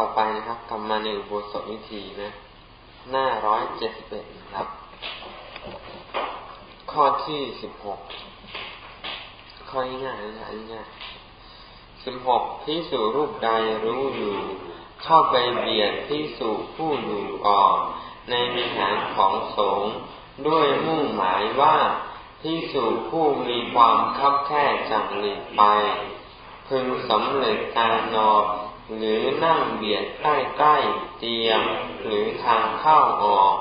ต่อไปนะครับกลับมาในอุโบสถวิธีนะ หน้าร้อยเจ็ดสิบเอ็ดนะครับ ข้อที่สิบหกข้อง่ายๆนะง่ายสิบหกพิสูรูปใดรู้อยู่เข้าไปเบียดพิสูผู้อยู่ก่อนในวิหารของสงฆ์ด้วยมุ่งหมายว่าพิสูผู้มีความคับแค่จังหลีกไป พึงสำเร็จการนอน หรือนั่งเบียดใกล้ๆเตียงหรือทางเข้าออก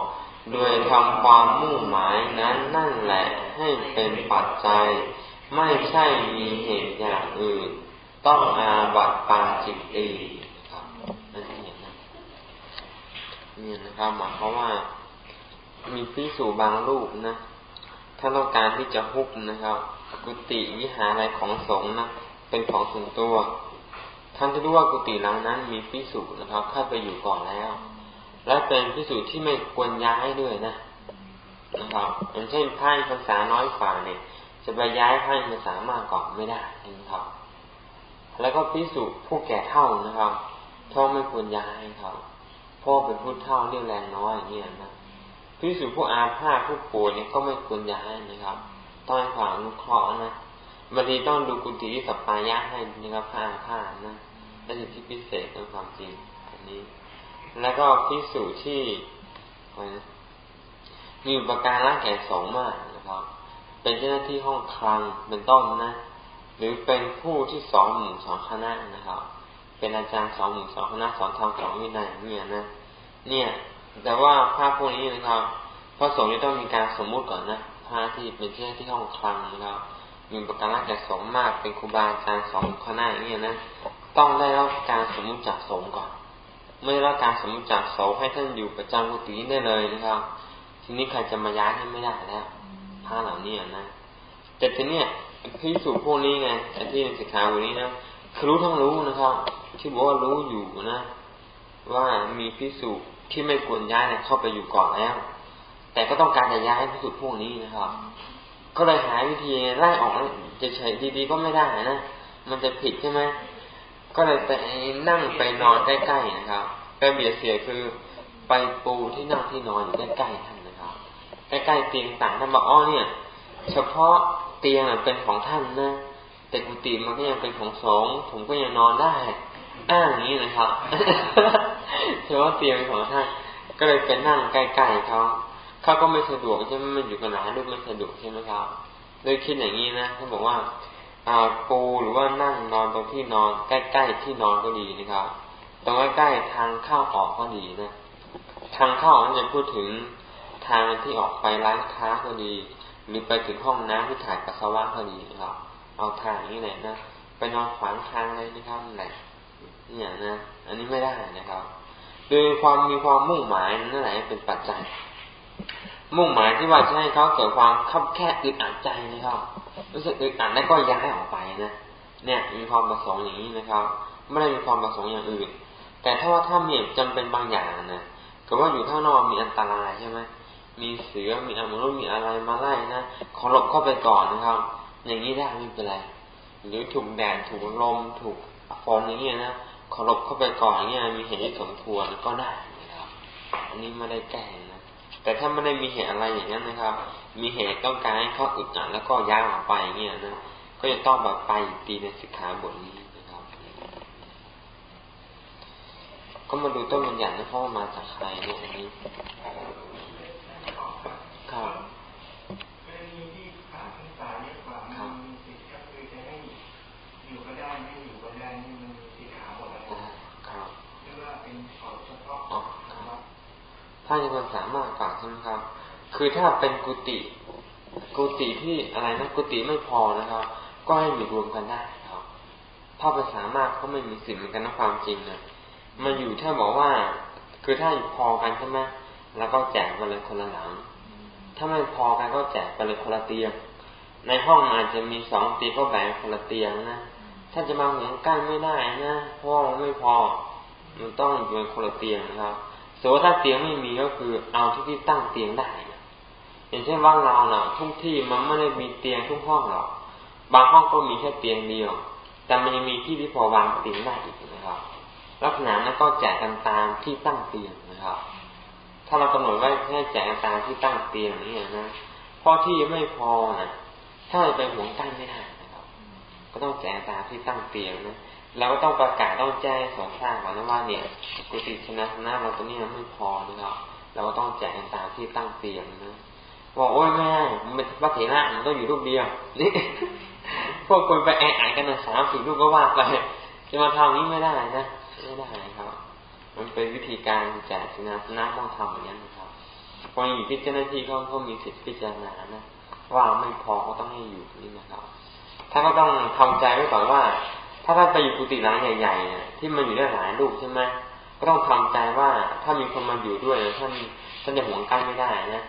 โดยทำความมุ่งหมายนั้นนั่นแหละให้เป็นปัจจัย ไม่ใช่มีเหตุอย่างอื่น ต้องอาบัตปาจิตตีครับนั่นเองนะนี่นะครับหมายความว่า มีพิสูบางรูปนะ ถ้าต้องการที่จะฮุบนะครับกุฏิวิหารอะไรของสงฆ์นะเป็นของส่วนตัว ท่านจะรู้ว่ากุฏิหลังนั้นมีพิสูจน์นะครับเข้าไปอยู่ก่อนแล้ว และเป็นพิสูจน์ที่ไม่ควรย้ายด้วยนะนะครับอย่างเช่นไพ่ภาษาน้อยฝ่าเนี่ย จะไปย้ายไพ่ภาษามากก่อนไม่ได้นะครับ แล้วก็พิสูจน์ผู้แก่เท่านะครับท่าไม่ควรย้ายครับพ่อเป็นผู้เท่าเรี่ยวแรงน้อยอย่างนี้นะพิสูจน์ผู้อาภาผู้ป่วยเนี่ยก็ไม่ควรย้ายนะครับต้องให้ความนุเคราะห์นะบางทีต้องดูกุฏิที่สัปปายะให้นะครับผ้าผ้านะ และสิ่งที่พิเศษในความจริง อันนี้ แล้วก็พิสูจน์ที่มีประการะแก่สองมากนะครับ เป็นเจ้าหน้าที่ห้องคลังเป็นต้นนะ หรือเป็นผู้ที่สอนหมู่สอนคณะนะครับ เป็นอาจารย์สอนหมู่สอนคณะสอนธรรมสอนวินัยเนี่ยนะ เนี่ย แต่ว่าภาพพวกนี้นะครับพระสงฆ์ต้องมีการสมมุติก่อนนะพระที่เป็นเจ้าหน้าที่ห้องคลังนะครับมีประการแก่สองมากเป็นครูบาอาจารย์สอนคณะอย่างเงี้ยนะ ต้องได้รับการสมมุติจากสงฆ์ก่อนไม่ได้รับการสมมุติจากสงฆ์ให้ท่านอยู่ประจำกุฏิได้เลยนะครับ ทีนี้ใครจะมาย้ายให้ไม่ได้แล้วผ้าเหล่านี้นะแต่ทีเนี้ยพิสูจพวกนี้ไงไอ้ที่ในสิกขาบทนี้นะคือรู้ทั้งรู้นะครับ ที่บอกว่ารู้อยู่นะ ว่ามีพิสูจที่ไม่ควรย้ายเนี่ยเข้าไปอยู่ก่อนแล้ว แต่ก็ต้องการจะย้ายพิสูจพวกนี้นะครับ ก็เลยหาวิธีไล่ออกจะเฉยดีๆก็ไม่ได้นะมันจะผิดใช่ไหม ก็เลยไปนั่งไปนอนใกล้ๆนะครับไปเบียดเสียคือไปปูที่นั่งที่นอนอยู่ใกล้ๆท่านนะครับ ใกล้ๆเตียงต่างท่านบอกอ๋อเนี่ย เฉพาะเตียงเป็นของท่านนะแต่กุฏิมันก็ยังเป็นของสงผมก็ยังนอนได้อ้างอย่างนี้นะครับเฉพาะเตียงของท่านก็เลยไปนั่งใกล้ๆเขาเขาก็ไม่สะดวกใช่ไหมมันอยู่กันหลายรูปไม่สะดวกใช่ไหมครับโดยคิดอย่างนี้นะเขาบอกว่า ปูหรือว่านั่งนอนตรงที่นอน ใกล้ๆที่นอนก็ดีนะครับ ตรงใกล้ๆทางเข้าออกก็ดีนะทางเข้าอันจะพูดถึงทางที่ออกไปร้านค้าก็ดี หรือไปถึงห้องน้ำที่ถ่ายปัสสาวะก็ดีนะครับเอาทางนี้เลยนะไปนอนขวางทางเลยนะครับไหนเนี่ยนะ อันนี้ไม่ได้นะครับโดยความมีความมุ่งหมายนั่นแหละเป็นปัจจัย มุ่งหมายที่ว่าจะให้เขาเกิดความคับแคบอึดอัดใจนะครับ รู้สึกอึดอัดแล้วก็ย้ายออกไปนะเนี่ยมีความประสงค์อย่างนี้นะครับ ไม่ได้มีความประสงค์อย่างอื่น แต่ถ้าว่าถ้ามีจำเป็นบางอย่างนะก็ว่าอยู่ข้างนอกมีอันตรายใช่ไหมมีเสือมีอมนุษย์มีอะไรมาไล่นะขอหลบเข้าไปก่อนนะครับ อย่างนี้ได้ไม่เป็นไร หรือถูกแดดถูกลมถูกฝนอย่างเงี้ยนะขอหลบเข้าไปก่อนเงี้ยมีเหตุที่สมควรก็ได้นะครับอันนี้ไม่ได้แก้นะ แต่ถ้าไม่ได้มีเหตุอะไรอย่างนั้นนะครับ มีเหตุต้องการให้เขาอึดอัดแล้วก็ย้ายออกไปเงี้ยนะก็จะต้องแบบไปตีในสิกขาบทนี้นะครับ ก็มาดูต้นบัญญัตินะเพรามาจากใครเนี่ยอันนี้ครับ ถ้ายังมันสามารถฝากใช่ไหมครับ คือถ้าเป็นกุฏิกุฏิที่อะไรนะกุฏิไม่พอนะครับ ก็ให้อยู่รวมกันได้ครับ ถ้าภาษามากก็ไม่มีสิทธิ์เหมือนกันนะความจริงนะมันอยู่ถ้าบอกว่า คือถ้าอยู่พอกันใช่ไหมแล้วก็แจกไปเลยคนละหลัง ถ้าไม่พอกันก็แจกไปเลยคนละเตียง ในห้องอาจจะมีสองเตียงก็แบ่งคนละเตียงนะถ้าจะมาหุงใกล้ไม่ได้นะเพราะมันไม่พอ มันต้องอยู่คนละเตียงนะครับ สมมติถ้าเตียงไม่มีก็คือเอาที่ที่ตั้งเตียงได้ อย่างเช่นว่าเราเนาะทุกที่มันไม่ได้มีเตียงทุกห้องหรอก บางห้องก็มีแค่เตียงเดียว แต่มันยังมีที่ที่พอวางเตียงได้อีกนะครับ ลักษณะนั้นก็แจกกันตามที่ตั้งเตียงนะครับ ถ้าเรากำหนดไว้ให้แจกกันตามที่ตั้งเตียงนี่นะเพราะที่ไม่พอนะถ้าไปหวงกั้นไม่ได้นะครับ ก็ต้องแจกตามที่ตั้งเตียงนะ เราก็ต้องประกาศต้องแจ้งสอนสร้างก่อนนะว่าเนี่ย กุฏิชนะนะเราตัวนี้มันไม่พอนะครับเราก็ต้องแจกกันตามที่ตั้งเตียงนะบอกโอ้ยแม่มันเป็นพระเถระมันต้องอยู่รูปเดียวนี่พวกคนไปแออัดกันนะสามสี่รูปก็ว่าไปจะมาทำนี้ไม่ได้นะไม่ได้ครับ มันเป็นวิธีการแจกสินาสนะต้องทำอย่างนี้นะครับพออยู่ที่เจ้าหน้าที่เขาเขามีสิทธิพิจารณานะว่าไม่พอก็ต้องให้อยู่นี่นะครับ ถ้าก็ต้องทำใจไว้ก่อนว่า ถ้าท่านไปอยู่กุฏิหลังใหญ่ๆเนี่ยที่มันอยู่ได้หลายรูปใช่ไหมก็ต้องทำใจว่าถ้ามีคนมาอยู่ด้วยท่านท่านจะห่วงกั้นไม่ได้นะ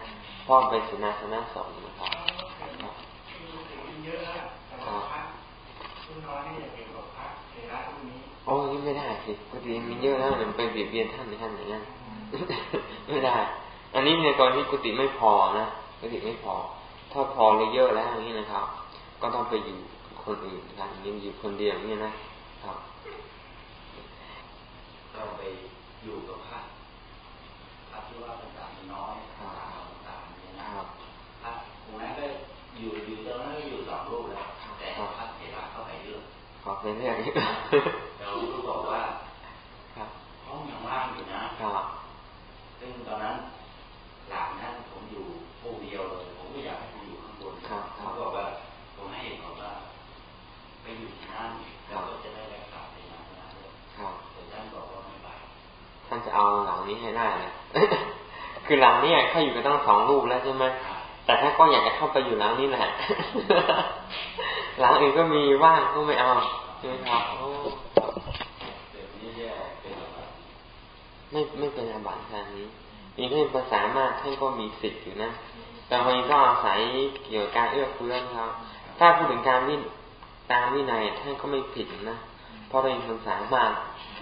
เพราะเป็นสินาสนะสองนะครับโอ้ยไม่ได้สิปกติมีเยอะแล้วมันไปเบียดเบียนท่านในท่านอย่างนั้นไม่ได้ อันนี้ในกรณีกุฏิไม่พอนะกุฏิไม่พอ ถ้าพอเลยเยอะแล้วอย่างนี้นะครับ ก็ต้องไปอยู่ คนอื่นนะครับอย่างนี้อยู่คนเดียวอย่างนี้นะครับก็ไปอยู่กับพระพระที่ว่าภาษาน้อยภาษาต่างๆเนี่ยนะครับพระองค์นั้นก็อยู่อยู่ตรงนั้นก็อยู่สองรูปแล้วแต่พระเถระเข้าไปเรื่อยขอไปเรื่อยแล้วลูกบอกว่าห้องยังว่างอยู่นะซึ่งตอนนั้นหลังนั้นผมอยู่ผู้เดียวเลย ผมก็อยากให้ผมอยู่ข้างบนเขาบอกว่าผมให้เห็นบอกว่าไปอยู่ที่นั่นแล้วก็จะได้รักษาไปนานๆเลยแต่ท่านบอกว่าไม่ไปท่าน จะเอาหลังนี้ให้ได้นะคือหลังนี้เขาอยู่กันตั้งสองรูปแล้วใช่ไหมแต่ถ้าก็อยากจะเข้าไปอยู่หลังนี้แหละหลังอื่นก็มีว่างก็ไม่เอาใช่ไหมครับไม่ไม่เป็นอาบัติทางนี้มีเรื่องภาษามากท่านก็มีสิทธิ์อยู่นะแต่บางทีก็อาศัยเกี่ยวกับการเอื้อเฟื้อครับ ถ้าพูดถึงการวิตามวินัยท่านก็ไม่ผิดนะ เพราะเป็นภาษามาก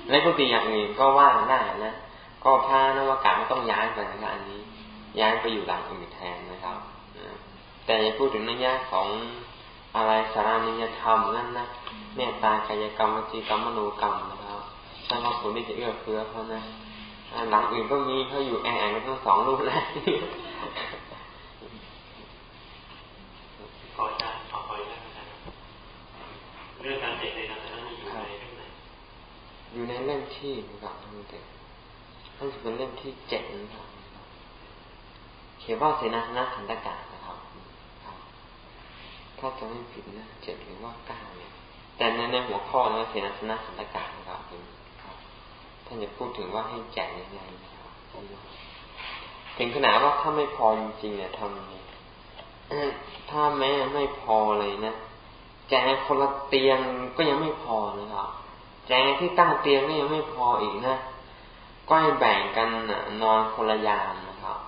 และกุฏิอย่างอื่นก็ว่างได้นะก็พานวากาศต้องย้ายไปนะครับอันนี้ ย้ายไปอยู่หลังอื่นแทนนะครับแต่พูดถึงนัยยะของอะไรสารานิยธรรมนั่นนะเมตตากายกรรมวจีกรรมมโนกรรมนะครับท่านก็ควรที่จะเอื้อเฟื้อเขานะหลังอื่นก็มีเขาอยู่แอร์กันทั้งสองรูปแล้วขอจารย์ขอไปได้ไหมครับเรื่องการเด็กในนั้นนั้นอยู่ในเรื่องไหน อยู่ในเล่มที่นะครับท่านเด็กท่านจะเป็นเล่มที่เจ็ดนะครับเขียนว่าเสนาสนะขันตกานะครับถ้าจะไม่ผิดนะเจ็ดหรือว่าเก้าเนี่ย แต่ในในหัวข้อนะเสนาสนะขันตกานะครับท่านจะพูดถึงว่าให้แจกยังไงนะครับถึงขนาดว่าถ้าไม่พอจริงๆเนี่ยทำยังไงถ้าแม้ไม่พอเลยนะแจกคนละเตียงก็ยังไม่พอนะครับ แจกที่ตั้งเตียงก็ยังไม่พออีกนะก็ให้แบ่งกันนอนคนละยามนะครับ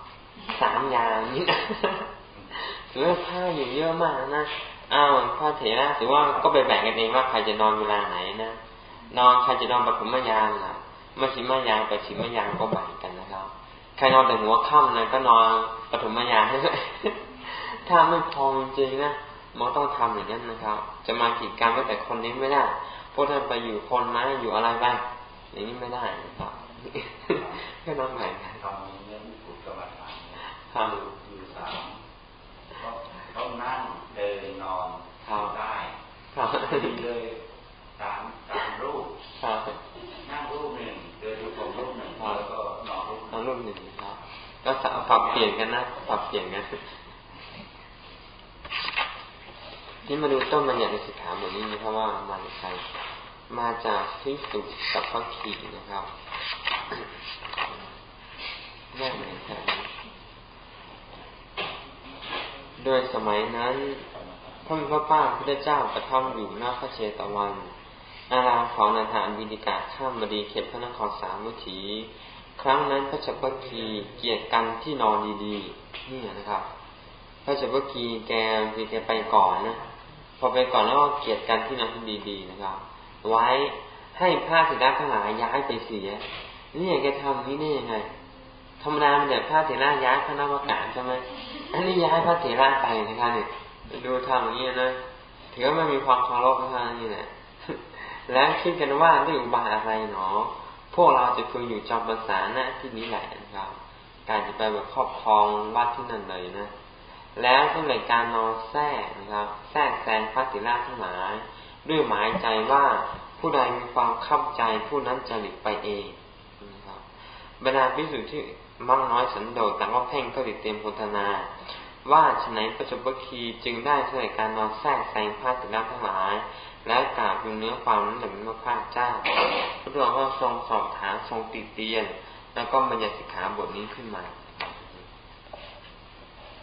สามยามนี่นะหรือผ้าอยู่เยอะมากนะอ้าวพระเถระถือว่าก็ไปแบ่งกันเองว่าใครจะนอนเวลาไหนนะนอนใครจะนอนปฐมยามล่ะมาชิมยางไปชิมยางก็แบ่งกันนะครับ ใครนอนแต่หัวค่ำนะก็นอนปฐมยางให้ถ้าไม่พอจริงนะมันต้องทำอย่างนั้นนะครับ จะมาขีดการก็แต่คนนี้ไม่ได้ พวกท่านไปอยู่คนไม้อยู่อะไรบ้างอย่างนี้ไม่ได้นะครับแค่นอนแบ่งกันทำเงินกุศลทานอยู่สามต้องนั่งเดินนอนได้เลยสามสามรูปนั่งรูปหนึ่งเดินรูปรูปหนึ่งแล้วก็นอนรูปนอนรูปหนึ่งครับก็สับปรับเปลี่ยนกันนะปรับเปลี่ยนกัน ที่มาดูต้นมันอย่างในสิกขาบทนี้นะครับว่ามาจากใครมาจากพิสุกับพระขีนะครับแน่เหมือนกันโดยสมัยนั้นพระมิพระป้าพระเจ้าประทับอยู่หน้าพระเชตวัน อารามของนาถานบินิกาข้ามบดีเขตพระนครสามวิถีครั้งนั้นพระจักรคีเกียรติกันที่นอนดีๆนี่นะครับ พระจักรคีแกคือแกไปก่อนนะ พอไปก่อนแล้วก็เกียรติกันที่นอนที่ดีๆนะครับ ไว้ให้พระเถระทั้งหลายย้ายไปเสียนี่แกทำนี่นี่ยังไงธรรมดาเนี่ยพระเถระย้ายพระนวากาศใช่ไหมอันนี้ย้ายพระเถระไปนะครับเนี่ยดูทำอย่างนี้นะถือว่ามันมีความเคารพพระนี่แหละแล้วคิดกันว่าด้วยอุบายอะไรหนอ พวกเราจะพึงอยู่จำภาษาหน้าที่นี้แหละนะครับ การจะไปแบบครอบครองวัดที่นั่นเลยนะ แล้วก็เลยการนอนแทรกนะครับ แทรกแซงพระติราทั้งหลาย ด้วยหมายใจว่าผู้ใดมีความเข้าใจผู้นั้นจะหลีกไปเองนะครับบรรดาพิสุทธิ์ที่มั่งน้อยสันโดษแต่ว่าเพ่งก็ติดเตรียมพนธนา ว่าฉนัยปัจจุบัคีจึงได้เสด็จการนอนแทรกแซงพระติราทั้งหลาย แล้วกราบยูเนื้อความนั้นหนึ่งพระเจ้าพระองค์ก็ทรงสอบถามทรงติเตียน แล้วก็บัญญัติสิกขาบทนี้ขึ้นมา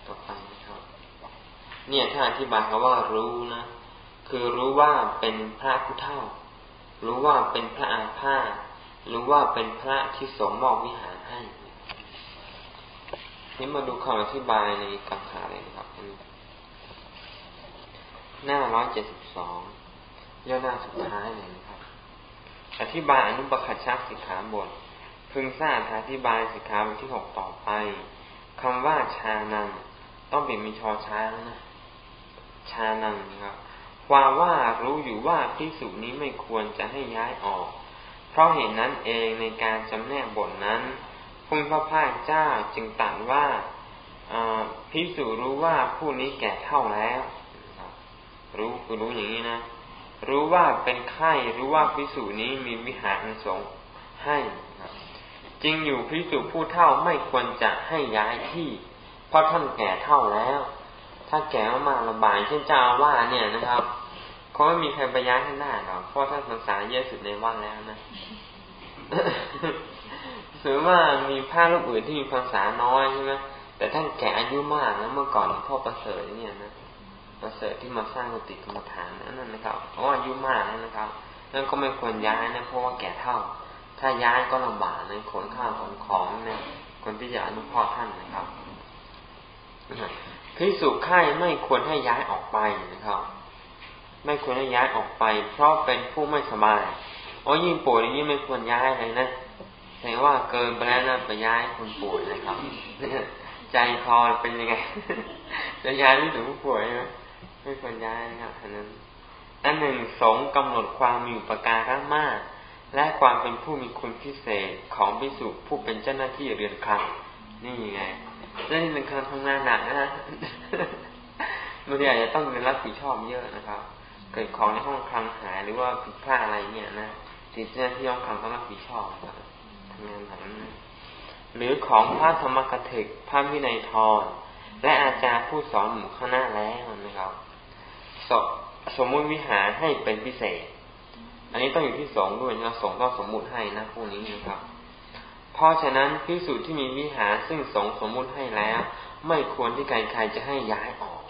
ต่อไป เนี่ยถ้าอธิบายคำว่ารู้นะคือรู้ว่าเป็นพระผู้เท่า รู้ว่าเป็นพระอาภารู้ว่าเป็นพระที่สมมอบวิหารให้นี่มาดูคำอธิบายในกังขาเลยนะครับหน้าร้อยเจ็ดสิบสองย่อหน้าสุดท้ายเลยนะครับ อธิบายอนุปคัชักสิกขาบทพึงทราบอธิบายสิกขาบทที่หกต่อไปคำว่าชานังต้องเปลี่ยนมีชอช้างนะ ชานังครับความว่ารู้อยู่ว่าพิสุนี้ไม่ควรจะให้ย้ายออก เพราะเหตุนั้นเองในการจำแนกบทนั้นพุทธพระพายเจ้าจึงตรัสว่าพิสุรู้ว่าผู้นี้แก่เท่าแล้ว รู้คือรู้อย่างนี้นะ รู้ว่าเป็นไข้รู้ว่าพิสูจนี้มีวิหารสงให้จริงอยู่พิสูจผู้เท่าไม่ควรจะให้ย้ายที่ เพราะท่านแก่เท่าแล้ว ถ้าแก่มากลำบากเช่นเจ้าว่าเนี่ยนะครับเขาไม่มีใครไปย้ายให้ได้หรอกเพราะท่านภาษาเยอะสุดในวัดแล้วนะถือว่ามีผ้าลูกอื่นที่มีภาษาน้อยใช่ไหมแต่ท่านแก่อายุมากนะเมื่อก่อนพ่อประเสริฐเนี่ยนะประเสริฐที่มาสร้างกุฏิกรรมฐานนั่นนะครับเพราะอายุมากนะครับนั่นก็ไม่ควรย้ายนะเพราะว่าแก่เท่า ถ้าย้ายก็ลำบากในขนข้าวขนของนี่ยคนที่จะอนุเคราะห์ท่านนะครับ พิสุไข่ไม่ควรให้ย้ายออกไปนะครับ ไม่ควรให้ย้ายออกไป เพราะเป็นผู้ไม่สบายโอ้ยิ่งป่วยยิ่งไม่ควรย้ายเลยนะแสดงว่าเกินไปแล้วนะไปย้ายคนป่วยนะครับ ใจคอเป็นยังไงจะย้ายไม่ถึงผู้ป่วยไหมไม่ควรย้ายนะครับอันนั้นอันหนึ่งสงกำหนดความมีอุปการะมาก และความเป็นผู้มีคุณพิเศษของพิสุผู้เป็นเจ้าหน้าที่เรือนคลังนี่ไง เจ้าหน้าที่เรือนคลังทำงานหนักนะบางทีอาจจะต้องเป็นรับผิดชอบเยอะนะครับ เกิดของในห้องคลังหายหรือว่าผิดพลาดอะไรเนี่ยนะติดเจ้าหน้าที่ห้องคลังต้องรับผิดชอบทำงานแบบนั้นหรือของพระธรรมกถึกพระวินัยทรและอาจารย์ผู้สอนหมู่คณะแล้วนะครับสมมุติวิหารให้เป็นพิเศษ อันนี้ต้องอยู่ที่สองด้วยนะสงต้องสมมุติให้นะพวกนี้นะครับ เพราะฉะนั้นพิสูจน์ที่มีวิหารซึ่งสงสมมุติให้แล้ว ไม่ควรที่ใครๆจะให้ย้ายออก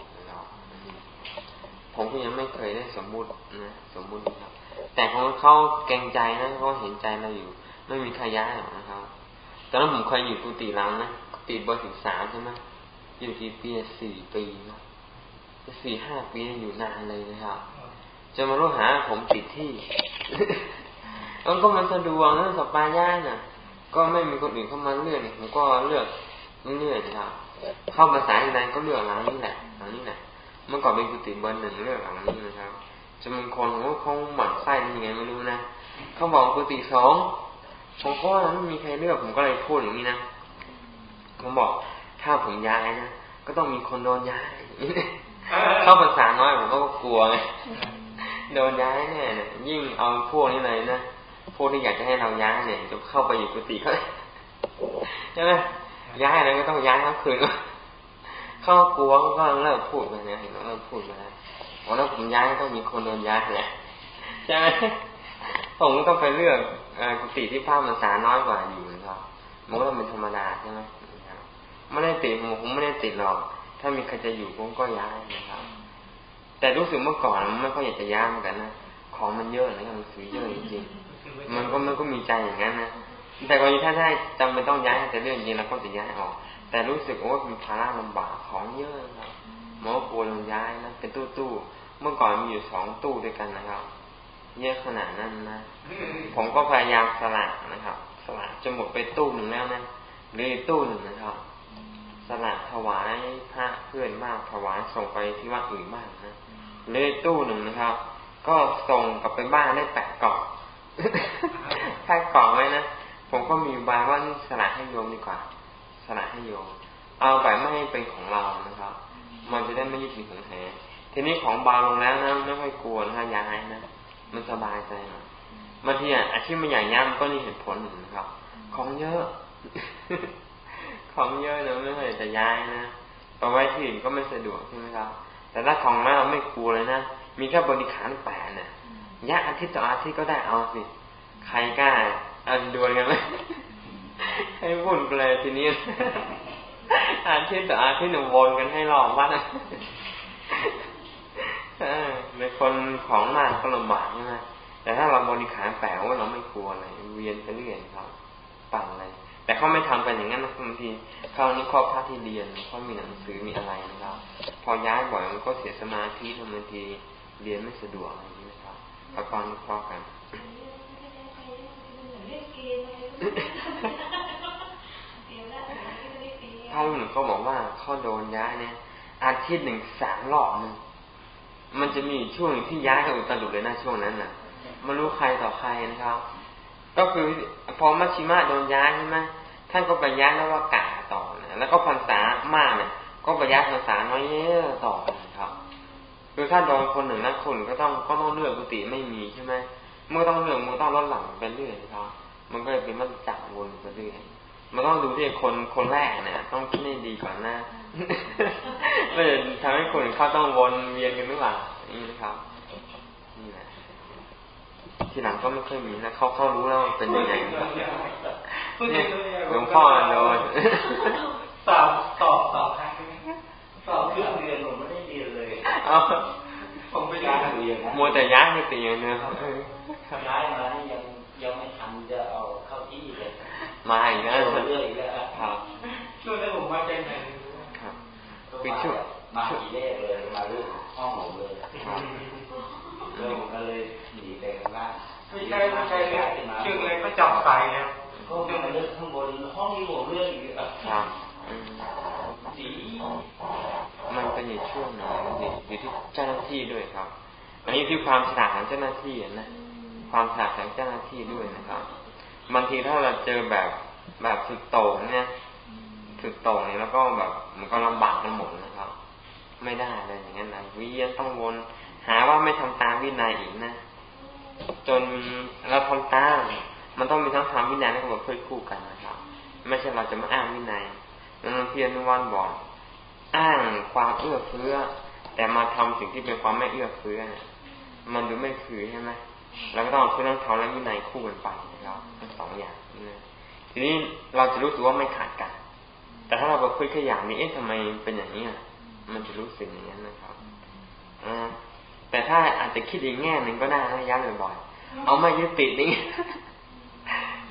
ผมก็ยังไม่เคยได้สมมุตินะสมมุติครับ แต่ของเขาเกรงใจนะเขาเห็นใจเราอยู่ ไม่มีใครย้ายหรอกนะครับตอนนั้นผมเคยอยู่กุฏิหลังนะกุฏิเบอร์สิบสามใช่ไหมอยู่กี่ปีสี่ปีนะสี่ห้าปีอยู่นานเลยนะครับจะมารู้หาผมติดที่มันก็มันสะดวกนะสปาย่าน่ะ ก็ไม่มีคนอื่นเข้ามาเลือกผมก็เลือกเรื่อยๆนะครับเข้ามาสายนั้นก็เลือกหลังนี้แหละหลังนี้แหละเมื่อก่อนเป็นกุฏิเบอร์หนึ่งเลือกหลังนี้นะครับจะมีคนผมว่าเขาหมั่นไส้ยังไงไม่รู้นะเขาบอกกุฏิสองผมก็ว่าไม่มีใครเลือกผมก็เลยพูดอย่างนี้นะผมบอกถ้าผมย้ายนะก็ต้องมีคนโดนย้ายเข้าภาษาน้อยผมก็กลัวไงโดนย้ายเนี่ยยิ่งเอาพวกนี้เลยนะ พวกที่อยากจะให้เราย้ายเนี่ยจะเข้าไปอยู่กุฏิเขาใช่ไหมย้ายอะไรก็ต้องย้ายทั้งคืนเข้ากลัวก็เลิกพูดไปนะเห็นเลิกพูดไปแล้วผมแล้วผมย้ายต้องมีคนโดนย้ายแหละใช่ไหมผมก็ต้องไปเลือกกุฏิที่ภาพมันสาน้อยกว่าอยู่นะครับมันก็ต้องเป็นธรรมดาใช่ไหมไม่ได้ติดผมไม่ได้ติดหรอกถ้ามีใครจะอยู่ผมก็ย้ายนะครับ แต่รู้สึกเมื่อก่อนมันไม่ค่อยอยากจะย้ายเหมือนกันนะของมันเยอะนะหนังสือเยอะจริงๆ มันก็มันก็มีใจอย่างนั้นนะแต่กรณีถ้าได้จำเป็นต้องย้ายแต่เรื่องจริงเราก็จะย้ายออก แต่รู้สึกว่าเป็นภาระลำบากของเยอะครับหมอกลัวลงย้ายนะเป็นตู้ตู้เมื่อก่อนมีอยู่สองตู้ด้วยกันนะครับเยอะขนาดนั้นนะผมก็พยายามสละนะครับ สละจะหมดไปตู้หนึ่งแล้วนะหรือตู้หนึ่งนะครับ สละถวายพระเพื่อนมากถวายส่งไปที่วัดอื่นบ้างนะเลยตู้หนึ่งนะครับ ก็ส่งกลับไปบ้านได้แปดกล่อง แพ็กกล่องไว้นะผมก็มีบายว่านี่สละให้โยมดีกว่า สละให้โยม เอาแบบไม่เป็นของเรานะครับ มันจะได้ไม่ยึดถือของแท้ทีนี้ของบาลงแล้วนะไม่ค่อยกลัวนะย้ายนะมันสบายใจนะบางทีอะอาชีพมันอย่างย่ำก็นี่เหตุผลหนึ่งนะครับ ของเยอะ ของเยอะเนะไม่ค่อยจะย้ายนะไปไว้ที่อื่นก็ไม่สะดวกใช่ไหมครับ แต่ถ้าของเราไม่กลัวเลยนะมีแค่บริขารแปดเนี่ย ยะอาทิตย์ต่ออาทิตย์ก็ได้เอาสิใครกล้าอันดวลกันไหมให้วุ่นเลยทีนี้อาทิตย์ต่ออาทิตย์หนึ่งวนกันให้รอบวัดในคนของมากก็ลำบากใช่ไหมแต่ถ้าเราบริขารแปลว่าเราไม่กลัวอะไรเวียนไปเรื่อยครับปั่นอะไรแต่เขาไม่ทำกันอย่างนั้นนะบางทีเขานี่ข้อพระที่เรียนเขามีหนังสือมีอะไรนะครับ พอย้ายบ่อยมันก็เสียสมาธิบางทีเรียนไม่สะดวกอะไรอย่างนี้ นะคอาความนุเคระห์กันถ้าหนึ่งเขาบอกว่าเขาโดนย้ายเนี่ย อาทิตย์หนึ่งสามรอบนึงมันจะมีช่วงที่ย้ายกันอุตลุเลยนะช่วงนั้นน่ะม่รู้ใครต่อใครนะครับ ก็คือพอมัชชิมะโดนย้ายใช่ไหมท่านก็ไปย้ายนวากาต่อนะแล้วก็พรรษามากเนี่ยก็ไปย้ายพรรษาน้อยเยอะต่อ คือถ้าโดนคนหนึ่งนะคนก็ต้องก็ต้องเลือกกุฏิไม่มีใช่ไหมเมื่อต้องเลือกมันต้องลดหลั่งไปเรื่อยครับมันก็เลยเป็นมันจับวนไปเรื่อยมันต้องดูที่คนคนแรกเนี่ยต้องคิดให้ดีก่อนนะไม่จะทำให้คนเขาต้องวนเวียนกันหรือเปล่านี่นะครับนี่แหละทีหลังก็ไม่เคยมีนะเขาเขารู้แล้วมันเป็นยังไงหลวงพ่อโดนสอบสอบสอบครั้งสอบเครื่องเรียนผมไม่ได้ เรียนเลยผมไปย้ายเรียนมัวแต่ย้ายไม่ตีอย่างเนี้ยย้ายมานี่ยังยังไม่ทันจะเอาเข้าที่เลยมาอีกแล้วเรื่อยอีกแล้วครับช่วงนั้นผมมาใจไหนครับปีช่วงมากี่เลขเลยมาลูกห้องผมเลยเลยผมก็เลยหนีไปข้างล่างไม่ใช่ไม่ใช่เลยชื่อเลยก็จับใส่เนี่ยก็ขึ้นมาเลือกข้างบนห้องนี้ผมเลือกอีกครับสี มันเป็นอยู่ช่วงไหนอยู่ที่เจ้าหน้าที่ด้วยครับ อันนี้ที่ความฉลาดของเจ้าหน้าที่นะ ความฉลาดของเจ้าหน้าที่ด้วยนะครับบางทีถ้าเราเจอแบบแบบสุดโต่งเนี่ยสุดโต่งเนี่ยแล้วก็แบบมันก็ลำบากกันหมดนะครับ ไม่ได้เลยอย่างนั้นนะวิเยนต้องวนหาว่าไม่ทำตามวินัยอีกนะจนเราทำตามมันต้องมีทั้งธรรมวินัยและความเคยคู่กันนะครับ ไม่ใช่เราจะมาอ้างวินัยนั่นเพียรนุวันบอก อ้างความเอื้อเฟื้อ แต่มาทำสิ่งที่เป็นความไม่เอื้อเฟื้อ มันดูไม่คือใช่ไหมเราก็ต้องเอาเพื่อนเขาและวินัยคู่กันไปนะครับทั้งสองอย่างนะทีนี้เราจะรู้สึกว่าไม่ขาดกัน แต่ถ้าเราไปคุยแค่อย่างนี้เอ๊ะทำไมเป็นอย่างนี้มันจะรู้สึกอย่างนี้นะครับอ่าแต่ถ้าอาจจะคิดอีกแง่หนึ่งก็ได้นะย้ำบ่อยๆเอาไม่ยึดติดนี่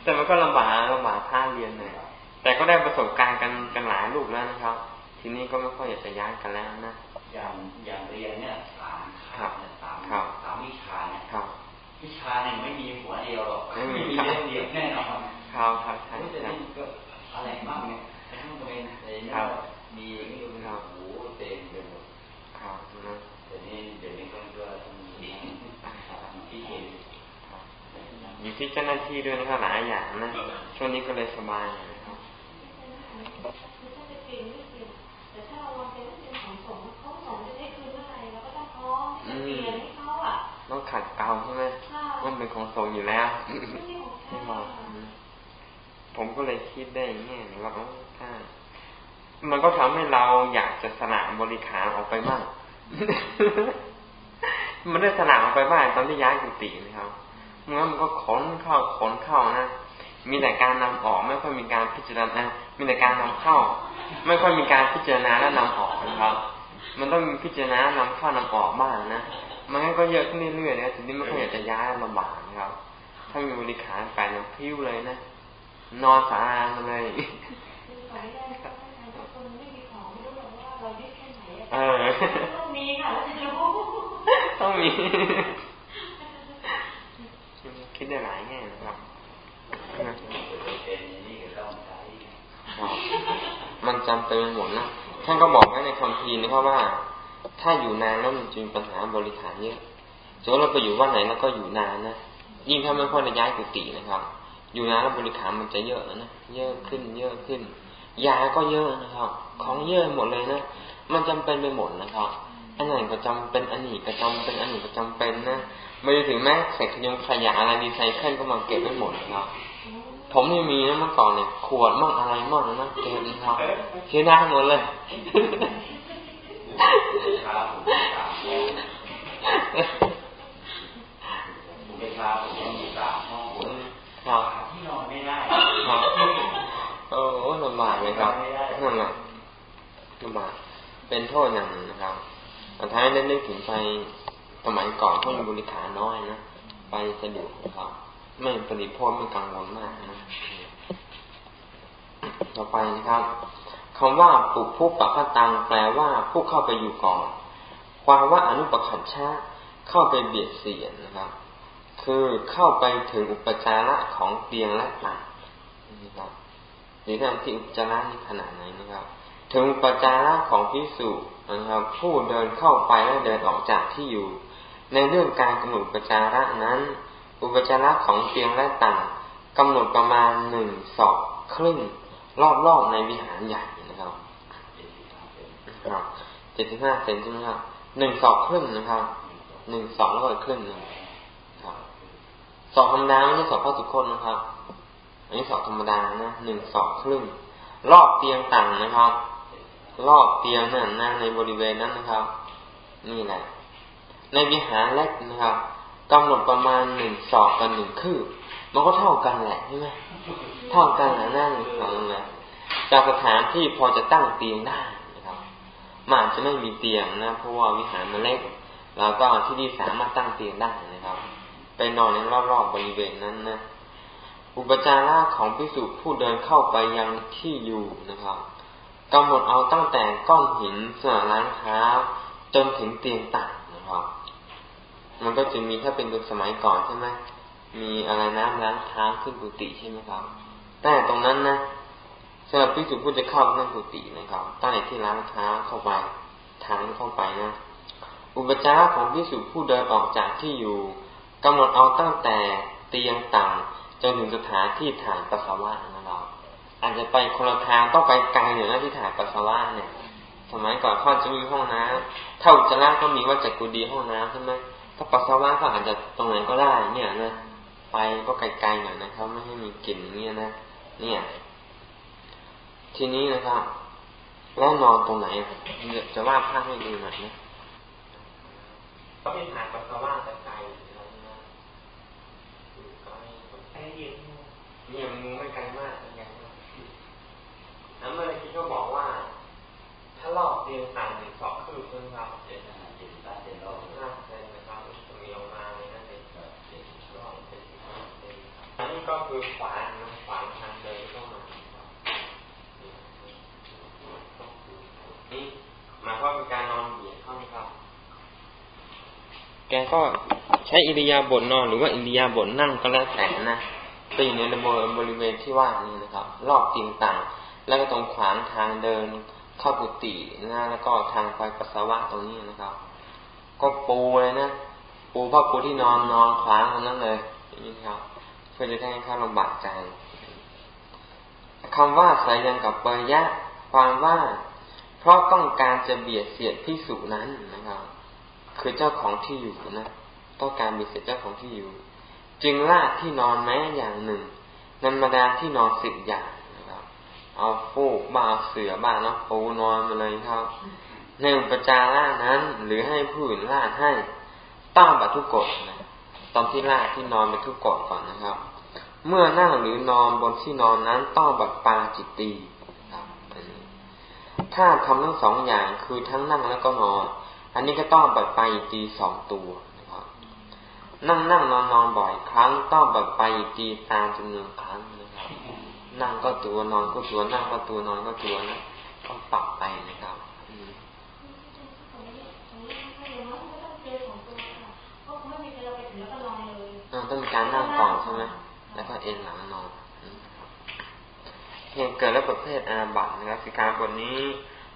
แต่มันก็ลำบากลำบากท่าเรียนเลยแต่ก็ได้ประสบการณ์กันกันหลายลูกแล้วนะครับ ทีนี้ก็ไม่ค่อยอยากจะย้ายกันแล้วนะ อย่างอย่างเรียนเนี่ยสามคาบสามสามวิชาเนี่ยวิชาเนี่ยไม่มีหัวเดียวหรอกไม่มีเล่มเดียวแน่นอนครับครับใช่ใช่ก็อะไรบ้างเนี่ยทั้งเป็นอะไรเนี่ยมีนี่ก็โอ้โหเต็มไปหมดครับนะแต่นี่เดี๋ยวนี้ก็ก็มีที่เห็นอยู่ที่เจ้าหน้าที่ด้วยนะครับหลายอย่างนะช่วงนี้ก็เลยสบายนะครับ ต้องขัดเกลาใช่ไหมมันเป็นของสงอยู่แล้วไม่บอกผมก็เลยคิดได้แง่นี้ว่าถ้ามันก็ทำให้เราอยากจะสนามบริขารออกไปบ้างมันได้สนามออกไปบ้างตอนที่ย้ายกุฏินะครับเมื่อมันก็ขนเข้าขนเข้านะมีแต่การนำออกไม่ค่อยมีการพิจารณา มีแต่การนำเข้า ไม่ค่อยมีการพิจารณาและนำออกนะครับ มันต้องมีพิจารณานำเข้านำออกบ้างนะ มันก็เยอะขึ้นเรื่อยๆนะทีนี้ไม่ค่อยอยากจะย้ายลำบากนะครับ ถ้ามีบริขารไปน้ำพิ้วเลยนะ นอนสาราเลยเออต้องมีค่ะต้องมี คิดได้หลายแง่นะครับมันจำเป็นหมดนะ ท่านก็บอกไว้ในคำพีนะครับว่า ถ้าอยู่นานแล้วมันจะมีปัญหาบริหารเยอะสมมติเราไปอยู่ว่าไหนแล้วก็อยู่นานนะ ยิ่งถ้าไม่ค่อยจะย้ายกุฏินะครับ อยู่นานแล้วบริขารมันจะเยอะนะ เยอะขึ้น เยอะขึ้น ยาก็เยอะนะครับ ของเยอะหมดเลยนะ มันจำเป็นไปหมดนะครับอันไหนก็จำเป็นอันนี้ก็จำเป็นอันนี้ก็จำเป็นนะไม่ถึงแม้เศษขยงขยะอะไรดีไซเคิลก็มาเก็บไว้หมดนะครับ ผมไม่มีนะเมื่อก่อนเนี่ยขวดมั่งอะไรมั่งนะเก็บนะครับเขียนได้หมดเลย ครับผมไปคราผมต้องอยู่สามห้องครับที่นอนไม่ได้โอ้ลำบากเลยครับนั่นแหละลำบากเป็นโทษอย่างหนึ่งนะครับท้ายได้นึกถึงไปสมัยก่อนเขามีบริกาน้อยนะไปสะดวกครับไม่ปริพภคไม่กังวลมากนะต่อไปนะครับ คำว่าปุกผู้ปักตังแปลว่าผู้เข้าไปอยู่ก่อน ความว่าอนุปขันชาเข้าไปเบียดเสียนนะครับ คือเข้าไปถึงอุปจาระของเตียงและตักนะครับหรือทำที่อุปจาระนี่ขนาดไหนนะครับ ถึงอุปจาระของพิสุนะครับ ผู้เดินเข้าไปและเดินออกจากที่อยู่ ในเรื่องการกำหนดอุปจาระนั้น อุปจาระของเตียงและต่างกำหนดประมาณหนึ่งศอกครึ่งรอบๆในวิหารใหญ่ ครับเจ็ดสิบห้าเซนใช่ไหมครับหนึ่งศอกครึ่งนะครับหนึ่งศอกแล้วก็ครึ่งหนึ่งครับศอกธรรมดาไม่ใช่ศอกพระสุดคนนะครับ อันนี้ศอกธรรมดานะหนึ่งศอกครึ่งรอบเตียงต่างนะครับ รอบเตียงนั่นนะในบริเวณนั้นนะครับ นี่แหละ ในวิหารเล็กนะครับกำหนดประมาณหนึ่งศอกกับหนึ่งคืบมันก็เท่ากันแหละใช่ไหมเท่ากันแหละนั่นสองนะจากสถานที่พอจะตั้งเตียงได้ มันจะไม่มีเตียงนะเพราะว่าวิหารมันเล็กเราก็ที่นี่สามารถตั้งเตียงได้นะครับ ไปนอนในรอบๆบริเวณนั้นนะอุปจาระของพิสุผู้เดินเข้าไปยังที่อยู่นะครับกำหนดเอาตั้งแต่ก้อนหินสื่อล้างเท้าจนถึงเตียงต่างนะครับ มันก็จะมีถ้าเป็นยุคสมัยก่อนใช่ไหมมีอะไรน้ำล้างเท้าขึ้นกุฏิใช่ไหมครับ แต่ตรงนั้นนะ สำหรับพิสุผู้จะเข้านั่งกุฏินะครับ ใต้ที่ล้างเท้าเข้าไปทางเข้าไปนะ อุปจาระของพิสุผู้เดินออกจากที่อยู่กำหนดเอาตั้งแต่เตียงต่างจนถึงสถานที่ถ่ายปัสสาวะนะครับอาจจะไปคนละทางต้องไปไกลอยู่นะที่ถ่ายปัสสาวะเนี่ยสมัยก่อนเขาจะมีห้องน้ำเท่าจะล่าก็มีว่าจักกุดีห้องน้ำใช่ไหมถ้าปัสสาวะก็อาจจะตรงไหนก็ได้เนี่ยนะไปก็ไกลๆหน่อยนะครับ ไม่ให้มีกลิ่นเนี่ยนะ เนี่ย ทีนี้นะครับ แล้วนอนตรงไหนจะว่าภาพให้ดูหน่อยนะก็เป็นหาปัสสาวะแต่ไกลเนี่ยมูไม่ไกลมากไกลมากแล้วเมื่อกี้ก็บอกว่า ถ้ารอบเตียงต่างหนึ่งสองคือคุณครับเจ็ดเจ็ดเจ็ดรอบอันนี้ก็คือขวานนะขวานทางเดินเข้ามานี่หมายความเป็นการนอนเหยียดเข้าครับ แกก็ใช้อิริยาบถนอนหรือว่าอิริยาบถนั่งก็แล้วแต่นะไปอยู่ในบริเวณที่ว่างนี่นะครับ รอบตีนต่าง แล้วก็ตรงขวางทางเดินเข้ากุฏินะแล้วก็ทางไปปัสสาวะตรงนี้นะครับ ก็ปูเลยนะปูผ้าปูที่นอนนอนขวางตรงนั้นเลยนี่ครับเพื่อจะได้ให้ข้าลำบากใจคำว่าสายังกับเปยะความว่า เพราะต้องการจะเบียดเสียดพิสุนั้นนะครับ คือเจ้าของที่อยู่นะต้องการเบียดเสียดเจ้าของที่อยู่ จึงลาดที่นอนแม้อย่างหนึ่งนันมาดาที่นอนสิบอย่างนะครับ เอาฟูกบ้าเสือบ้านะปูนอนมาเลยครับ ในอุปจาระนั้น หรือให้ผู้อื่นลาดให้ต้องบัตทุกกฎนะตอนที่แรกที่นอนเป็นทุกกฎก่อนนะครับ เมื่อนั่งหรือนอนบนที่นอนนั้นต้องบัดปาจิตตีครับถ้าทำทั้งสองอย่างคือทั้งนั่งแล้วก็นอน อันนี้ก็ต้องบัดปาจิตตีสองตัวนะครับ นั่งนั่งนอนนอนบ่อยครั้ง ต้องบัดปาจิตตีตามจำนวนครั้งนะครับ นั่งก็ตัวนอนก็ตัวนั่งก็ตัวนอนก็ตัวนะต้องปรับไปนะครับต้องมีการนั่งก่อนใช่ไหมแล้วก็เอ็นหลังนอนเหตุเกิดและประเภทอาบัตนะครับสิการบทนี้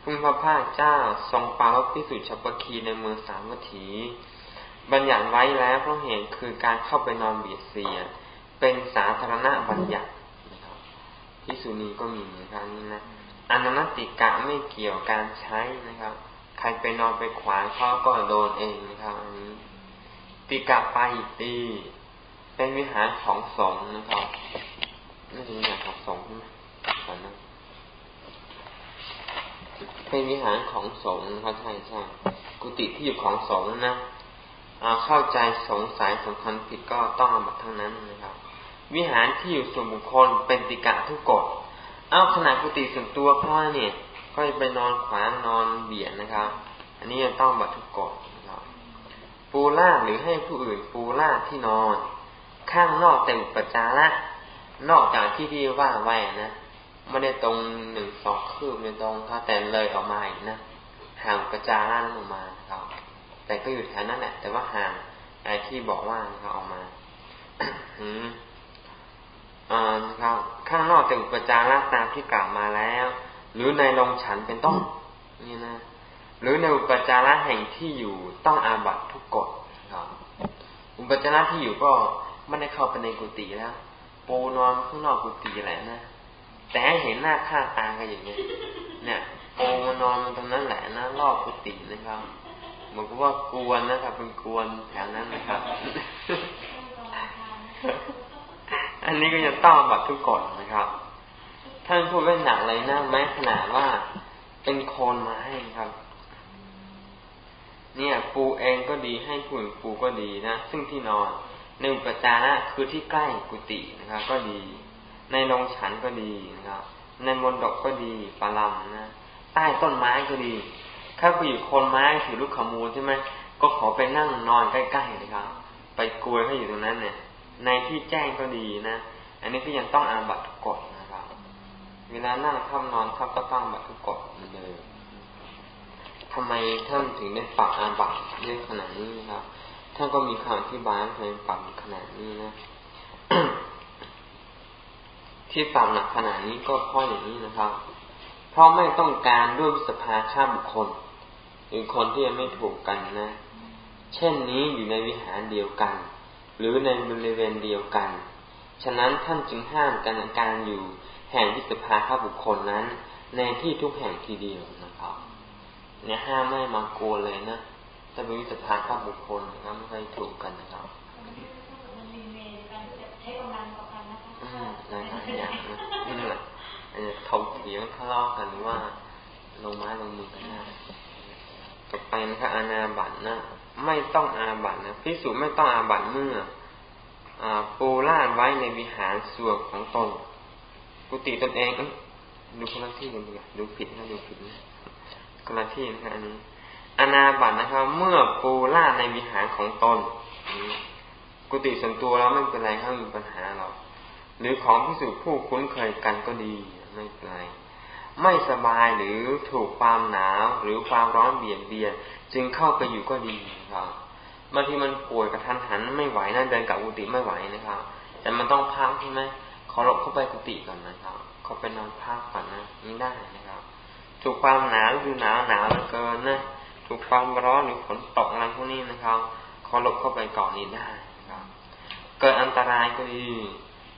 พุ่งพระภาคเจ้าทรงปาวัพิสุชัปคีในเมืองสามวัตถี บัญญัติไว้แล้วเพราะเหตุคือการเข้าไปนอนเบียดเสีย เป็นสาธารณบัญญัตินะครับพิสุนีก็มีนะครับนี่นะอนันติกะไม่เกี่ยวการใช้นะครับ ใครไปนอนไปขวางเขาก็โดนเองนะครับ อันนี้ ติกะไปตีเป็นวิหารของสงฆ์นะครับน่าจะวิหารของสงฆ์ใช่ไหมตอนนั้น เป็นวิหารของสงฆ์นะครับใช่ใช่กุฏิที่อยู่ของสงฆ์นะเข้าใจสงสัยสำคัญผิดก็ต้องอาบัตทั้งนั้นนะครับ วิหารที่อยู่ส่วนบุคคลเป็นติกะทุกกฎเอาขนาดกุฏิส่วนตัวพ่อเนี่ยก็ไปนอนขวางนอนเบียดนะครับ อันนี้ต้องบัตทุกกฎนะครับปูล่าหรือให้ผู้อื่นปูล่าที่นอน ข้างนอกแต่อุปจาระนอกจากที่ที่ว่าไว้นะ ไม่ได้ตรงหนึ่งสองคืบในตรงครับแต่เลยออกมาอีกนะห่างประจาร่างออกมาครับ แต่ก็อยู่แถวนั้นแหละแต่ว่าห่างไอ้ที่บอกว่านะครับออกมาอืมอ่าครับ ข้างนอกแต่อุปจาระตามที่กล่าวมาแล้ว หรือในลงฉันเป็นต้นนี่นะหรือในอุปจาระแห่งที่อยู่ต้องอาบัตทุกกฎครับ อุปจาระที่อยู่ก็ไม่ได้เข้าไปในกุฏิแล้วปูนอนข้างนอกกุฏิแหละนะ แต่เห็นหน้าค่าตากันอย่างเงี้ยเนี่ยโอมานอนมันตรงนั้นแหละนะรอบกุฏินะครับมันก็ว่ากวนนะครับเป็นกวนแถวนั้นนะครับ อันนี้ก็ยังต้องบัตรทุกกฎนะครับ ท่านพูดไว้หนักเลยนะแม้ขนาดว่าเป็นโคนไม้ครับ เนี่ย ปูเองก็ดีให้ผู้อื่นปูก็ดีนะซึ่งที่นอนในอุปจาระคือที่ใกล้กุฏินะครับ ก็ดี ในโรงฉันก็ดีนะครับในมณฑปก็ดีปาลัมนะใต้ต้นไม้ก็ดี ถ้าไปอยู่คนไม้ถือลูกขมูลใช่ไหมก็ขอไปนั่งนอนใกล้ๆนะครับ ไปกลวยให้อยู่ตรงนั้นเนี่ย ในที่แจ้งก็ดีนะ อันนี้ก็ยังต้องอาบัตทุกกฎนะครับ เวลานั่งทับนอนทับก็ต้องบัตทุกกฎเหมือนเดิมทำไมท่านถึงได้ปักอาบัตเยอะขนาดนี้นะครับ ท่านก็มีคำอธิบายทำไมปักขนาดนี้นะ ที่ฟังหนักขนาดนี้ก็เพราะอย่างนี้นะครับ เพราะไม่ต้องการด้วยสภาข้าบุคคลหรือคนที่ยังไม่ถูกกันนะ เช่นนี้อยู่ในวิหารเดียวกัน หรือในบริเวณเดียวกัน ฉะนั้นท่านจึงห้ามการการอยู่แห่งวิสภาข้าบุคคลนั้น ในที่ทุกแห่งทีเดียวนะครับ เนี่ยห้ามไม่มากลัวเลยนะถ้าเป็นวิสภาข้าบุคคลนะครับไม่ค่อยถูกกันนะครับหลายหลายอย่างนะนี่แหละ อาเถียงทะเลาะกันว่าลงไม้ลงมือกันได้ต่อไปนะครับอาณาบัตนะไม่ต้องอาบัตนะพิสูจไม่ต้องอาบัตเมื่ออปูล่าไว้ในวิหารส่วนของตนกุฏิตนเองดูคนละที่กันดีดูผิดนะดูผิดนะคนละที่นะครับอันนี้อนาบัตนะครับ เมื่อปูล่าในวิหารของตนกุฏิส่วนตัวแล้วไม่เป็นไรครับมีปัญหาเราหรือของพิสูจผู้คุ้นเคยกันก็ดี ไม่เป็นไรไม่สบายหรือถูกความหนาวหรือความร้อนเบียดเบียนจึงเข้าไปอยู่ก็ดีครับบางทีมันป่วยกระทันหันไม่ไหวนะเดินกับกุฏิไม่ไหวนะครับ แต่มันต้องพักใช่ไหมขอหลบเข้าไปกุฏิก่อนนะครับเขาไปนอนพักก่อนนะนี่ได้นะครับ ถูกความหนาวคือหนาวหนาวเหลือเกินนะถูกความร้อนหรือฝนตกอะไรพวกนี้นะครับขอหลบเข้าไปก่อนนี้ได้นะครับ เกิดอันตรายก็ดี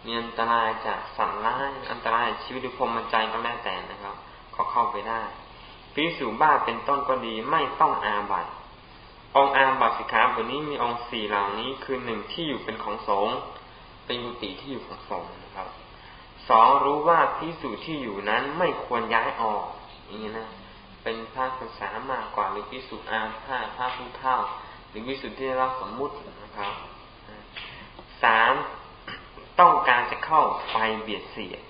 มีอันตรายจากสัตว์ร้ายอันตรายชีวิตหรือพรมใจก็แล้วแต่นะครับขาเข้าไปได้พิสูบ้าเป็นต้นก็ดีไม่ต้องอาบัตองอาบัตสิกขาบทนี้มีองค์สี่เหล่านี้คือหนึ่งที่อยู่เป็นของสงฆ์เป็นกุฏิที่อยู่ของสงฆ์นะครับสองรู้ว่าพิสูจที่อยู่นั้นไม่ควรย้ายออกอย่างนี้นะเป็นภาคศึกษามากกว่าหรือพิสูจอาผ้าผ้าผู้เท่า หรือพิสูจที่เราสมมุตินะครับสาม ต้องการจะเข้าไปเบียดเสียด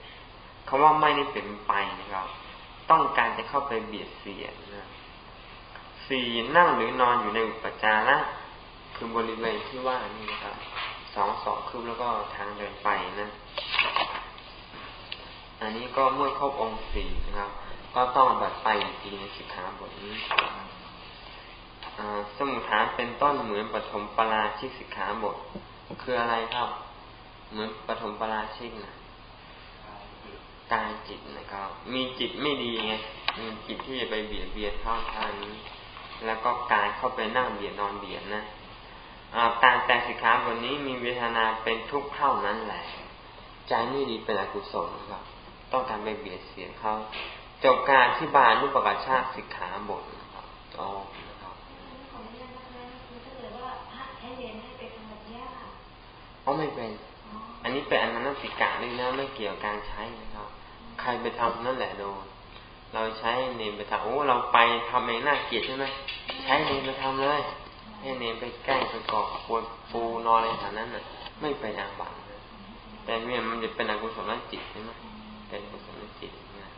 คาว่าไม่ได้เป็นไปนะครับ ต้องการจะเข้าไปเบียดเสียดนะสี่นั่งหรือนอนอยู่ในอุปจาระคือบริเวณที่ว่านี่นะครับสองสองคืบแล้วก็ทางเดินไปนะ อันนี้ก็เมื่อครบองค์สี่นะครับ ก็ต้องบัดไปทีในสิกขาบทนี้สมุทฐานเป็นต้นเหมือนปฐมปราชิกสิกขาบท คืออะไรครับ เหมือนปฐมปราชิกนะกายจิตนะครับ มีจิตไม่ดีไงมีจิตที่จะไปเบียดเบียนท่าทางนี้ แล้วก็กายเข้าไปนั่งเบียดนอนเบียดนะตามแต่สิกขาบทนี้มีเวทนาเป็นทุกข์เท่านั้นแหละ ใจไม่ดีเป็นอกุศลครับ ต้องการไปเบียดเสียเขาจบการที่บานนุปกาชาสิกขาบทนะครับจบนะครับอ๋อไม่เป็น อันนี้เป็นอนันติกะด้วยนะไม่เกี่ยวกับการใช้นะครับ ใครไปทำนั่นแหละโดนเราใช้เนมไปทำโอ้เราไปทำเองน่าเกลียดใช่ไหมใช้เนมไปทำเลย ให้เนมไปใกล้งไปกาะปวดปูนอนอะไรฐานนั้นน่ะไม่เป็นอาบัตนะแต่เนี่ยมันจะเป็นอกุศลจิตใช่ไหมเป็นกุศลจิตเนี่ย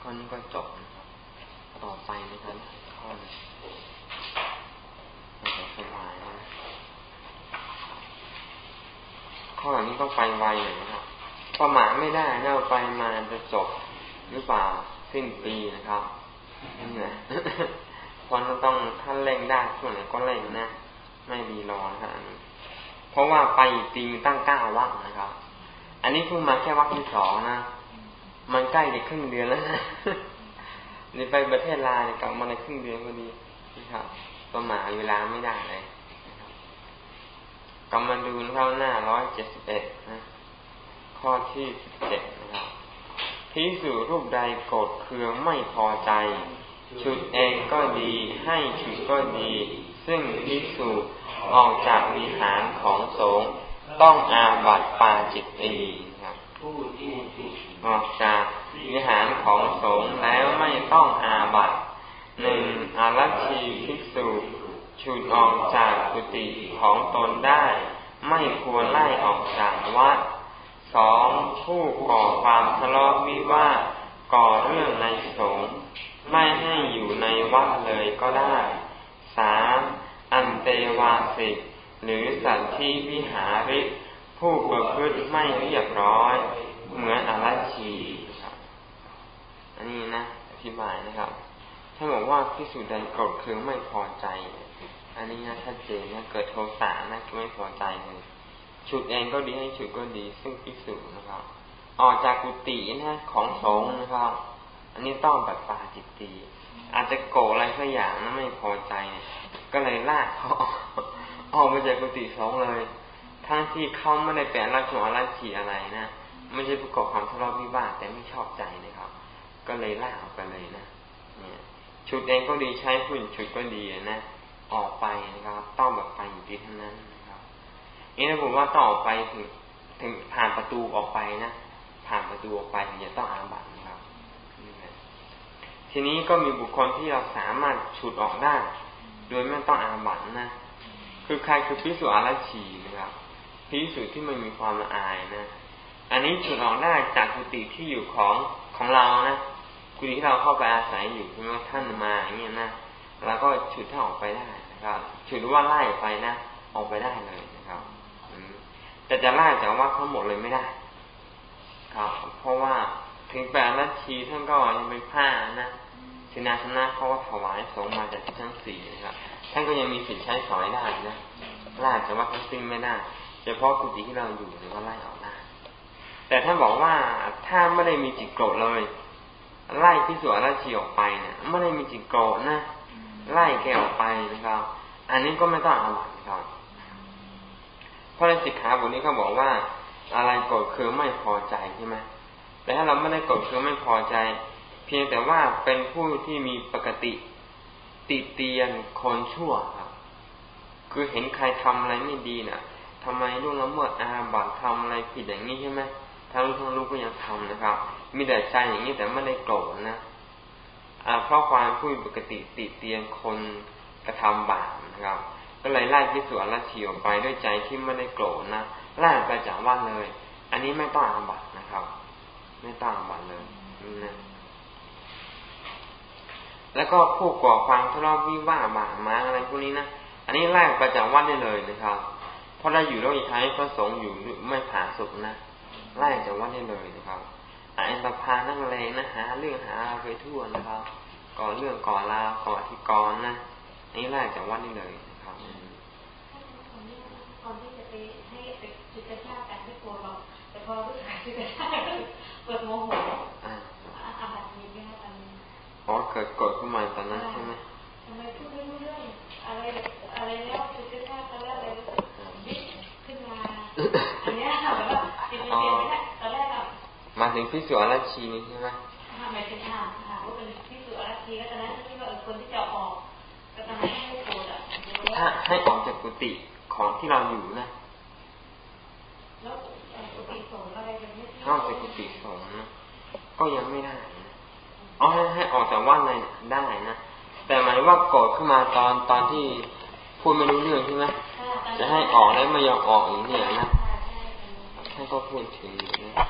ข้อนี้ก็จบนะครับต่อไปนะครับข้อนี้มันะสบาย ข้อนี้ต้องไปไวหน่อยนะครับประมาทไม่ได้เราไปมาจะจบหรือเปล่าสิ้นปีนะครับนี่แหละคนต้องท่านเร่งได้ช่วงไหนก็เร่งนะ ไม่ดีรอนะครับเพราะว่าไปจริงตั้งเก้าวักนะครับ อันนี้เพิ่งมาแค่วักที่สองนะ มันใกล้จะครึ่งเดือนแล้วนะนี่ไปประเทศลาวกลับมาในครึ่งเดือนพอดีนะครับประมาทเวลาไม่ได้เลย กำมดูเข้าหน้าร้อยเจ็ดสิบเอ็ดนะ ข้อที่สิบเจ็ดนะครับพิสูรูปใดโกรธเคืองไม่พอใจ ชุดเองก็ดี ให้ชุดก็ดี ซึ่งพิสูออกจากวิหารของสงฆ์ต้องอาบัติปาจิตตีครับออกจากวิหารของสงฆ์แล้วไม่ต้องอาบัติหนึ่งอารัชีภิกษุ ฉุดออกจากกุฏิของตนได้ ไม่ควรไล่ออกจากวัดสองผู้ก่อความทะเลาะวิวาทก่อเรื่องในสงฆ์ไม่ให้อยู่ในวัดเลยก็ได้สามอันเตวาสิกหรือสันที่วิหาริผู้ประพฤติไม่เรียบร้อย เหมือนอรัชีครับ อันนี้นะอธิบายนะครับ ถ้าบอกว่าพิสูจน์ใดโกรธเคืองไม่พอใจ อันนี้นะชัดเจนนะเกิดโทสะนะไม่พอใจเลยฉุดเองก็ดีให้ฉุดก็ดีซึ่งพิสูจนะครับออกจากกุฏินะของสงฆ์นะครับ อันนี้ต้องแบบปาจิตตีอาจจะโกรธอะไรสักอย่างนะไม่พอใจ ก็เลยลากเขาออกมาจากกุฏิสงฆ์เลย ทั้งที่เขาไม่ได้เป็นรักชงรักฉีอะไรนะไม่ใช่ประกอบความทะเลาะวิวาทแต่ไม่ชอบใจนะครับ ก็เลยลากออกไปเลยนะเนี่ยชุดเองก็ดีใช้หุ่นชุดก็ดีนะ ออกไปนะครับ ต้องแบบไปอยู่ที่เท่านั้นนะครับนี่นะผมว่าต่องออกไปถึงถึงผ่านประตูออกไปนะผ่านประตูออกไปถึงจะต้องอาบัตนะครับทีนี้ก็มีบุคคลที่เราสามารถฉุดออกได้ โดยไม่ต้องอาบัตนะคือใครคือพิสุอาราชีนะครับพิสุที่มันมีความละอายนะอันนี้ฉุดออกได้จากกุฏิที่อยู่ของของเรานะกุฏิที่เราเข้าไปอาศัยอยู่คือว่าท่านมาอย่างเงี้ยนะ แล้วก็ฉุดท่านออกไปได้นะครับฉุดว่าไล่ไปนะออกไปได้เลยนะครับแต่จะไล่จากว่าทั้งหมดเลยไม่ได้ ครับ เพราะว่าถึงแปดนาทีท่านก็ยังเป็นผ้านะสินาสนะเขาก็ถวายสงมาจากที่ทั้งสี่นะครับ ท่านก็ยังมีสิทธิ์ใช้สอยได้นะไล่จากว่าทั้งสิ้นไม่ได้เฉพาะกุฏิที่เราอยู่หรือว่าไล่ออกได้แต่ท่านบอกว่าถ้าไม่ได้มีจิตโกรธเลยไล่ที่สวนราชีออกไปเนี่ยไม่ได้มีจิตโกรธนะ ไล่แกออกไปนะครับ อันนี้ก็ไม่ต้องอาบัติครับพราะในสิกขาบทนี้เขาบอกว่า อะไรโกรธคือไม่พอใจใช่ไหมแต่ถ้าเราไม่ได้โกรธคือไม่พอใจ เพียงแต่ว่าเป็นผู้ที่มีปกติติเตียนคนชั่วครับ คือเห็นใครทำอะไรไม่ดีนะ่ะทำไมลูกละเมิดอาบัตทำอะไรผิดอย่างนี้ใช่ไหมทั้งลูกทั้งลูกก็ยังทำนะครับ มีแต่ใจอย่างนี้แต่ไม่ได้โกรธนะ เพราะความผู้ปกติติเตียนคนกระทำบาปนะครับ ก็เลยไล่พิสุอรชีออกไปด้วยใจที่ไม่ได้โกรธนะไล่ไปจากวัดเลย อันนี้ไม่ต้องอาบัตนะครับ ไม่ต้องอาบัตเลยนะแล้วก็ผู้ก่อความทะเลาะวิวาบาดมาอะไรพวกนี้นะอันนี้ไล่ไปจากวัดได้เลยนะครับ เพราะเราอยู่เราอีกท้ายพระสงฆ์อยู่ไม่ผาสุกนะไล่จากวัดได้เลยนะครับ อันตพานั่งเลงนะหาเรื่องหาไปทั่วนะครับ ก่อเรื่องก่อลาก่อที่กรนะนี่ไล่จากวัดได้เลยอนที่จะไปให้จุดกระชากกันไม่กลัวหรอกแต่พอรู้สึกจุดกระชากเกิดโมโหอาบัติมีไหมคะตอนนี้อ๋อเกิดกดขึ้นมาตอนนั้นใช่ไหมทำไมพูดไม่รู้เรื่องอ มาถึงพิสุอรัชีนี่ใช่ไหมหมายถึงค่ะค่ะว่าเป็นพิสุอรัชีก็ตอนนั้นที่ว่าคนที่จะออกก็จะให้ให้โกรธอะถ้าให้ออกจากกุฏิของที่เราอยู่นะแล้วกุฏิสงฆ์อะไรกันเนี่ยออกจากกุฏิสงฆ์ก็ยังไม่ได้นะอ๋อให้ให้ออกจากวัดเลยได้นะแต่หมายว่าโกรธขึ้นมาตอนตอนที่พูดไม่รู้เรื่องใช่ไหมจะให้ออกแล้วไม่ยอมออกอย่างนี้นะท่านก็พูดถึงนะ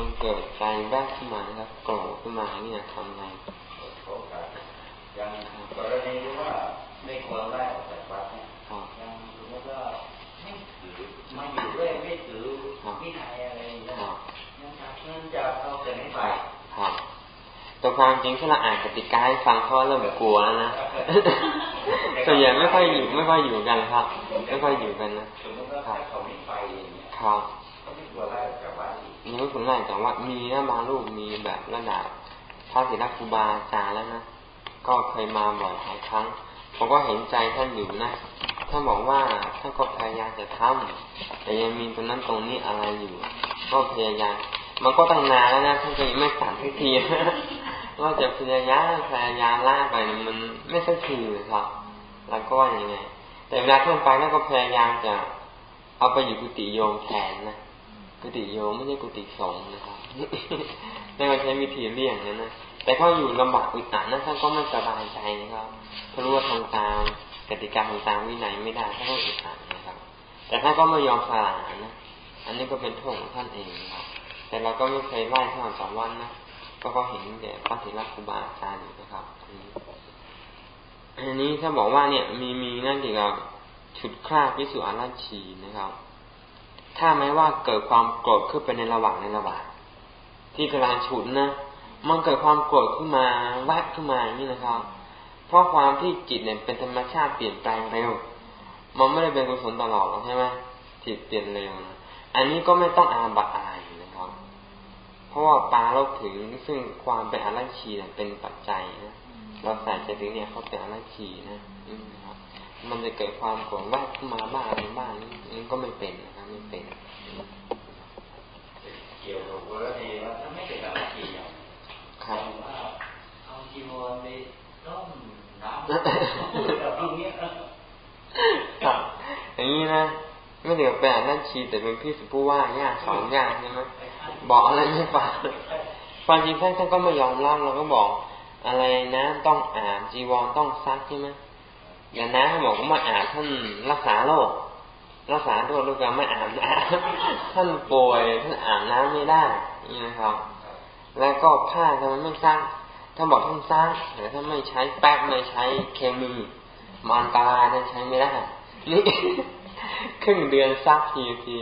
มันเกิดใจแวบขึ้นมานะครับโกรธขึ้นมาเนี่ยทำไงยังกรณีที่ว่าไม่ควรไล่ออกจากวัดเนี่ยยังสมมติว่าไม่ถือมาอยู่ด้วยไม่ถือวินัยอะไรอย่างเงี้ยยังจากเงินจากเราจะไม่ไปแต่ความจริงถ้าเราอ่านกติกาให้ฟังเขาเริ่มกลัวแล้วนะส่วนใหญ่ไม่ค่อยอยู่ไม่ค่อยอยู่กันครับ ไม่ค่อยอยู่กันนะครับครับไม่ควรไล่จากวัดยังไม่ควรไล่จากวัดมีนะบางรูปมีแบบระดับพระศิลปครูบาอาจารย์แล้วนะก็เคยมาบ่อยหลายครั้งผมก็เห็นใจท่านอยู่นะท่านบอกว่าท่านก็พยายามจะทำแต่ยังมีตรงนั้นตรงนี้อะไรอยู่ ก็พยายามมันก็ตั้งนานแล้วนะท่านก็ยังไม่สั่งสักทีว่าจะพยายามพยายามล่าไปมันไม่สักทีเลยครับ แล้วก็ยังไงแต่เวลาท่านไปแล้วก็พยายามจะเอาไปอยู่กุฏิโยมแทนนะ กุฏิโยมไม่ใช่กุฏิสงฆ์นะครับนั่นก็ใช้วิธีเลี่ยงนะนะแต่ถ้าอยู่ลำบากอึดอัดนั้นท่านก็ไม่สบายใจนะครับเพราะรู้ว่าทำตามกติกาทำตามวินัยไม่ได้ท่านก็อึดอัดนะครับ แต่ท่านก็ไม่ยอมสลานะอันนี้ก็เป็นโทษของท่านเองครับ แต่เราก็ไม่เคยไล่ท่านสองวันนะก็ก็เห็นแต่พระศิลปครูบาอาจารย์นะครับอันนี้ถ้าบอกว่าเนี่ยมีมีนั่นเกี่ยวกับฉุดฆ่าพิสุอาราชีนะครับ ถ้าแม้ว่าเกิดความโกรธขึ้นไปในระหว่างในระหว่างที่กำลังฉุดนะมันเกิดความโกรธขึ้นมาแวบขึ้นมาอย่างนี้นะครับ เพราะความที่จิตเนี่ยเป็นธรรมชาติเปลี่ยนแปลงเร็ว มันไม่ได้เป็นกุศลตลอดใช่ไหมจิตเปลี่ยนเร็วนะอันนี้ก็ไม่ต้องอาบัตอะไรนะครับ เพราะว่าปลาเราถึงซึ่งความเป็นอรัชีเนี่ยเป็นปัจจัยนะเราใส่ใจถึงเนี่ยเขาเป็นอรัชีนะนะครับมันจะเกิดความโกรธแวบขึ้นมาบ้างอะไรบ้างนี่ก็ไม่เป็นนะครับ ไม่เป็นเกี่ยวกับกรณีว่าถ้าไม่เป็นอารัชีเนี่ยครับเอาจีวรไปต้มน้ำอย่างนี้ครับอย่างนี้นะไม่เดี๋ยวแปลนั่นชีแต่เป็นพี่สุผู้ว่าญาสอนญาใช่ไหมบอกอะไรไม่ฟังความจริงท่านท่านก็ไม่ยอมรับเราก็บอกอะไรนะต้องอ่านจีวรต้องซักใช่ไหมอย่างนะบอกว่ามาอ่านท่านรักษาโรค รักษาโรคลูกการไม่อ่านท่านป่วยท่านอานน้ำไม่ได้นี่นะครับ แล้วก็ผ้าทำไมไม่ซักถ้าบอกท่านซักแต่ถ้าไม่ใช้แป๊บไม่ใช้เคมีมันตายนั่นใช้ไม่ได้นี่ครึ่งเดือนซักทีที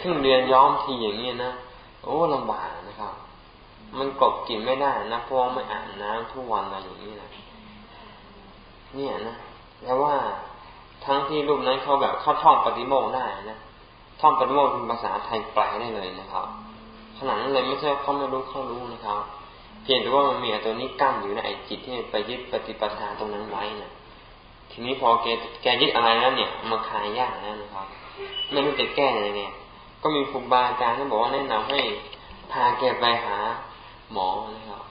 ครึ่งเดือนย้อมทีอย่างนี้นะโอ้ลำบากนะครับ มันกบกินไม่ได้นะเพราะไม่อาบน้ำทุกวันอะไรอย่างนี้นะเนี่ยนะแล้วว่า ทั้งที่รูปนั้นเขาแบบเข้าท่องปฏิโมกได้นะท่องปฏิโมกเป็นภาษาไทยแปลได้เลยนะครับขนาดนั้นเลยไม่ใช่เขาไม่รู้เขารู้นะครับ เพียงแต่ว่ามันมีตัวนี้กั้นอยู่ในไอจิตที่ไปยึดปฏิปทาตรงนั้นไว้นะทีนี้พอแกแกยึดอะไรแล้วเนี่ยมาคลายยากแล้วนะครับไม่รู้จะแก้ยังไงก็มีครูบาอาจารย์ที่บอกว่าแนะนำให้พาแกไปหาหมอนะครับ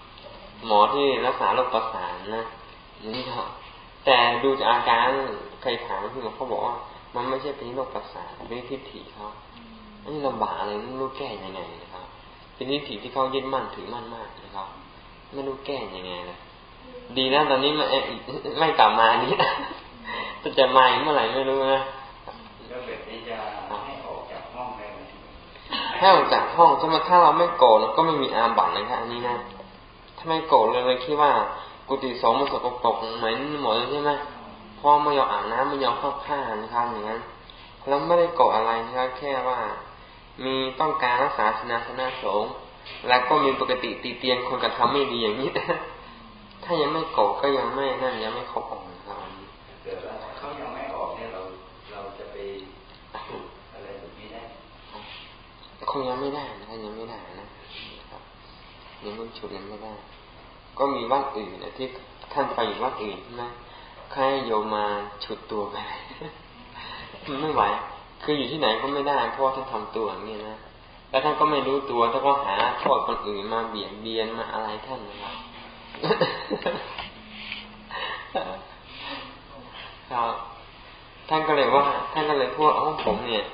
หมอที่รักษาโรคประสาทนะนี่ครับแต่ดูจากอาการ เคยถามพี่หมอเขาบอกว่า มันไม่ใช่เป็นโรคประสาทเป็นทิฏฐิเขาอันนี้ลำบากเลยไม่รู้แก้ยังไงนะครับ เป็นนิถีที่เขายึดมั่นถือมั่นมากนะครับไม่รู้แก้ยังไงนะดีนะตอนนี้ไม่ไม่กลับมานี้จะจะมาเมื่อไหร่ไม่รู้นะให้ออกจากห้องให้ออกจากห้องใช่ไหมถ้าเราไม่โกรธก็ไม่มีอาบัตนะครับอันนี้นะถ้าไม่โกรธเลยเลยคิดว่า กุฏิสองมันสกปรกเหมือนหมดใช่ไหม พ่อไม่ยอมอาบน้ำไม่ยอมเข้าผ้านะครับอย่างนั้นแล้วไม่ได้โกรธอะไรนะครับแค่ว่า มีต้องการรักษาสนาสนาสงแล้วก็มีปกติตีเตียนคนกระทำไม่ดีอย่างนี้ถ้ายังไม่โกก็ยังไม่นั่นยังไม่ครบองค์ครับเกิดว่าเขายังไม่ออกเนี่ยเราเราจะไปอะไรแบบนี้ได้คงยังไม่ได้นะยังไม่ได้นะครับยังไม่ฉุดยังไม่ได้ ก็มีวัดอื่นนะที่ท่านไปอยู่วัดอื่นใช่ไหม ใครโยมาฉุดตัวไปไม่ไหว คืออยู่ที่ไหนก็ไม่ได้เพราะท่านทำตัวอย่างนี้นะ แล้วท่านก็ไม่รู้ตัวท่านก็หาโทษคนอื่นมาเบียดเบียนมาอะไรท่านนะครับครับท่านก็เลยว่า ท่านก็เลยพูดอ๋อผมเนี่ย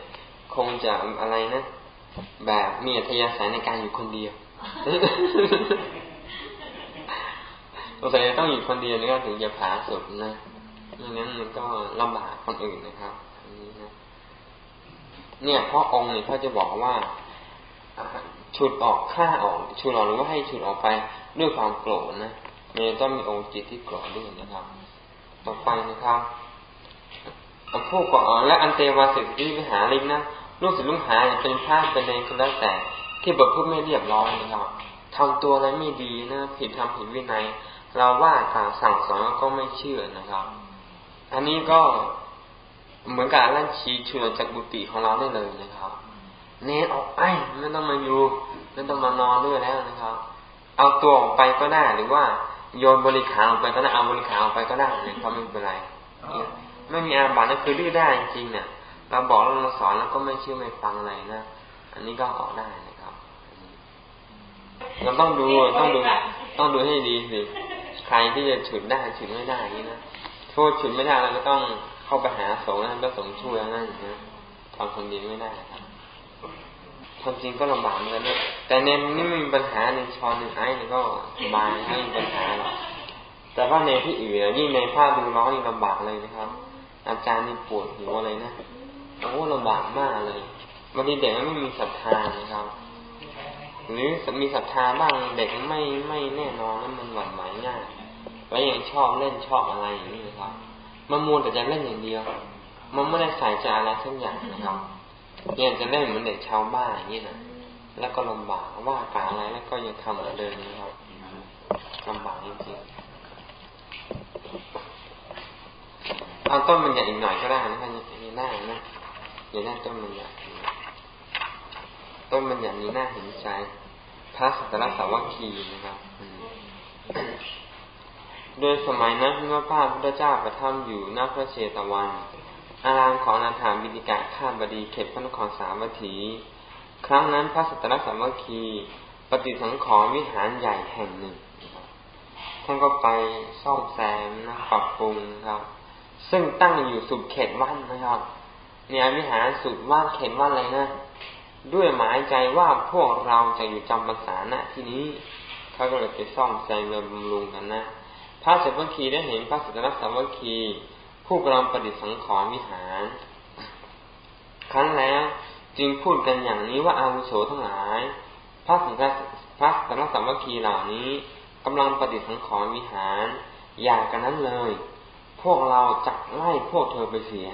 คงจะอะไรนะ แบบมีอัธยาศัยในการอยู่คนเดียว สงสัยต้องอยู่คนเดียวนี่ก็ถึงจะผาสุดนะไม่งั้นมันก็ลำบากคนอื่นนะครับอันนี้นะเนี่ยพ่อองค์เนี่ยเขาจะบอกว่าฉุดออกฆ่าออกฉุดออกหรือว่าให้ฉุดออกไปด้วยความโกรธนะมันต้องมีองค์จิตที่โกรธด้วยนะครับ ต่อไปนะครับผู้ก่อและอันเตวาสิทธิวิหาลิงนะลูกศิษย์ลูกหาเป็นพระเป็นเองก็แล้วแต่ที่บทพูดไม่เรียบร้อยนะครับทำตัวอะไรไม่ดีนะผิดทำผิดวินัย เราว่ากล่าวสั่งสอนก็ไม่เชื่อนะครับ อันนี้ก็เหมือนกับลั่นชีชวนจากบุติของเราได้เลยนะครับ เนตออกไปไม่ต้องมาอยู่ไม่ต้องมานอนด้วยแล้วนะครับ เอาตัวออกไปก็ได้หรือว่าโยนบริขารออกไปก็ได้เอาบริขารออกไปก็ได้เนี่ยก็ไม่เป็นไรไม่มีอาบัตินั่นคือดื้อได้จริงๆเนี่ยเราบอกเราสอนแล้วก็ไม่เชื่อไม่ฟังอะไรนะอันนี้ก็ออกได้นะครับเราต้องดูต้องดูต้องดูให้ดีสิ ใครที่จะฉุดได้ฉุดไม่ได้นี่นะโทษฉุดไม่ได้เราก็ต้องเข้าไปหาสงฆ์นะพระสงฆ์ช่วยนั่นนะทำคนเดียวไม่ได้ครับความจริงก็ลำบากเหมือนกันนะแต่ในนี่มีปัญหาในชอนในไอ้นี่ก็สบายไม่มีปัญหาหรอกแต่ว่าในที่อื่นยิ่งในภาพดูร้อนยิ่งลำบากเลยนะครับ อาจารย์นี่ปวดหัวเลยนะโอ้ลำบากมากเลยบางทีเด็กไม่มีศรัทธานะครับ หรือมีศรัทธาบ้างเด็กไม่ไม่แน่นอนนั้นมันหวั่นไหวง่าย แล้วยังชอบเล่นชอบอะไรอย่างนี้นะครับมันมัวแต่จะเล่นอย่างเดียว มันไม่ได้ใส่ใจอะไรสักอย่างนะครับเนี่ยจะเล่นเหมือนเด็กชาวบ้านอย่างนี้นะแล้วก็ลำบากว่ากาอะไรแล้วก็ยังทำเหมือนเดิมนะครับลำบากจริงๆเอาต้นมันใหญ่อีกหน่อยก็ได้นะครับนี่หน้านะอย่าได้ต้นมันใหญ่ต้นมันใหญ่นี้น่าเห็นใจพระสัตระสาวัคคีนะครับ โดยสมัยนั้นเมื่อพระพุทธเจ้าประทับอยู่ณพระเชตวัน อารามของนาถาบิดิกะข้าบดีเขตพระนครสาวัตถี ครั้งนั้นพระสัตระสาวัคคีปฏิสังขรวิหารใหญ่แห่งหนึ่ง ท่านก็ไปซ่อมแซมนะปรับปรุงครับ ซึ่งตั้งอยู่สุดเขตวัดนะครับเนี่ยวิหารสุดว่าเขตวัดอะไรนะ ด้วยหมายใจว่าพวกเราจะอยู่จำพรรษาณที่นี้เขาก็เลยไปซ่อมแซมเรือบำรุงกันนะ ระสัพพคีได้เห็นพระสัตนสัพพคี ผู้กำลังประดิษฐ์สังขรวิหาร ครั้งแล้วจึงพูดกันอย่างนี้ว่าอาวุโสทั้งหลาย พระสัตพระสัตนสัพพคีเหล่านี้กำลังประดิษฐ์สังขรวิหาร อย่างกันนั้นเลย พวกเราจักไล่พวกเธอไปเสีย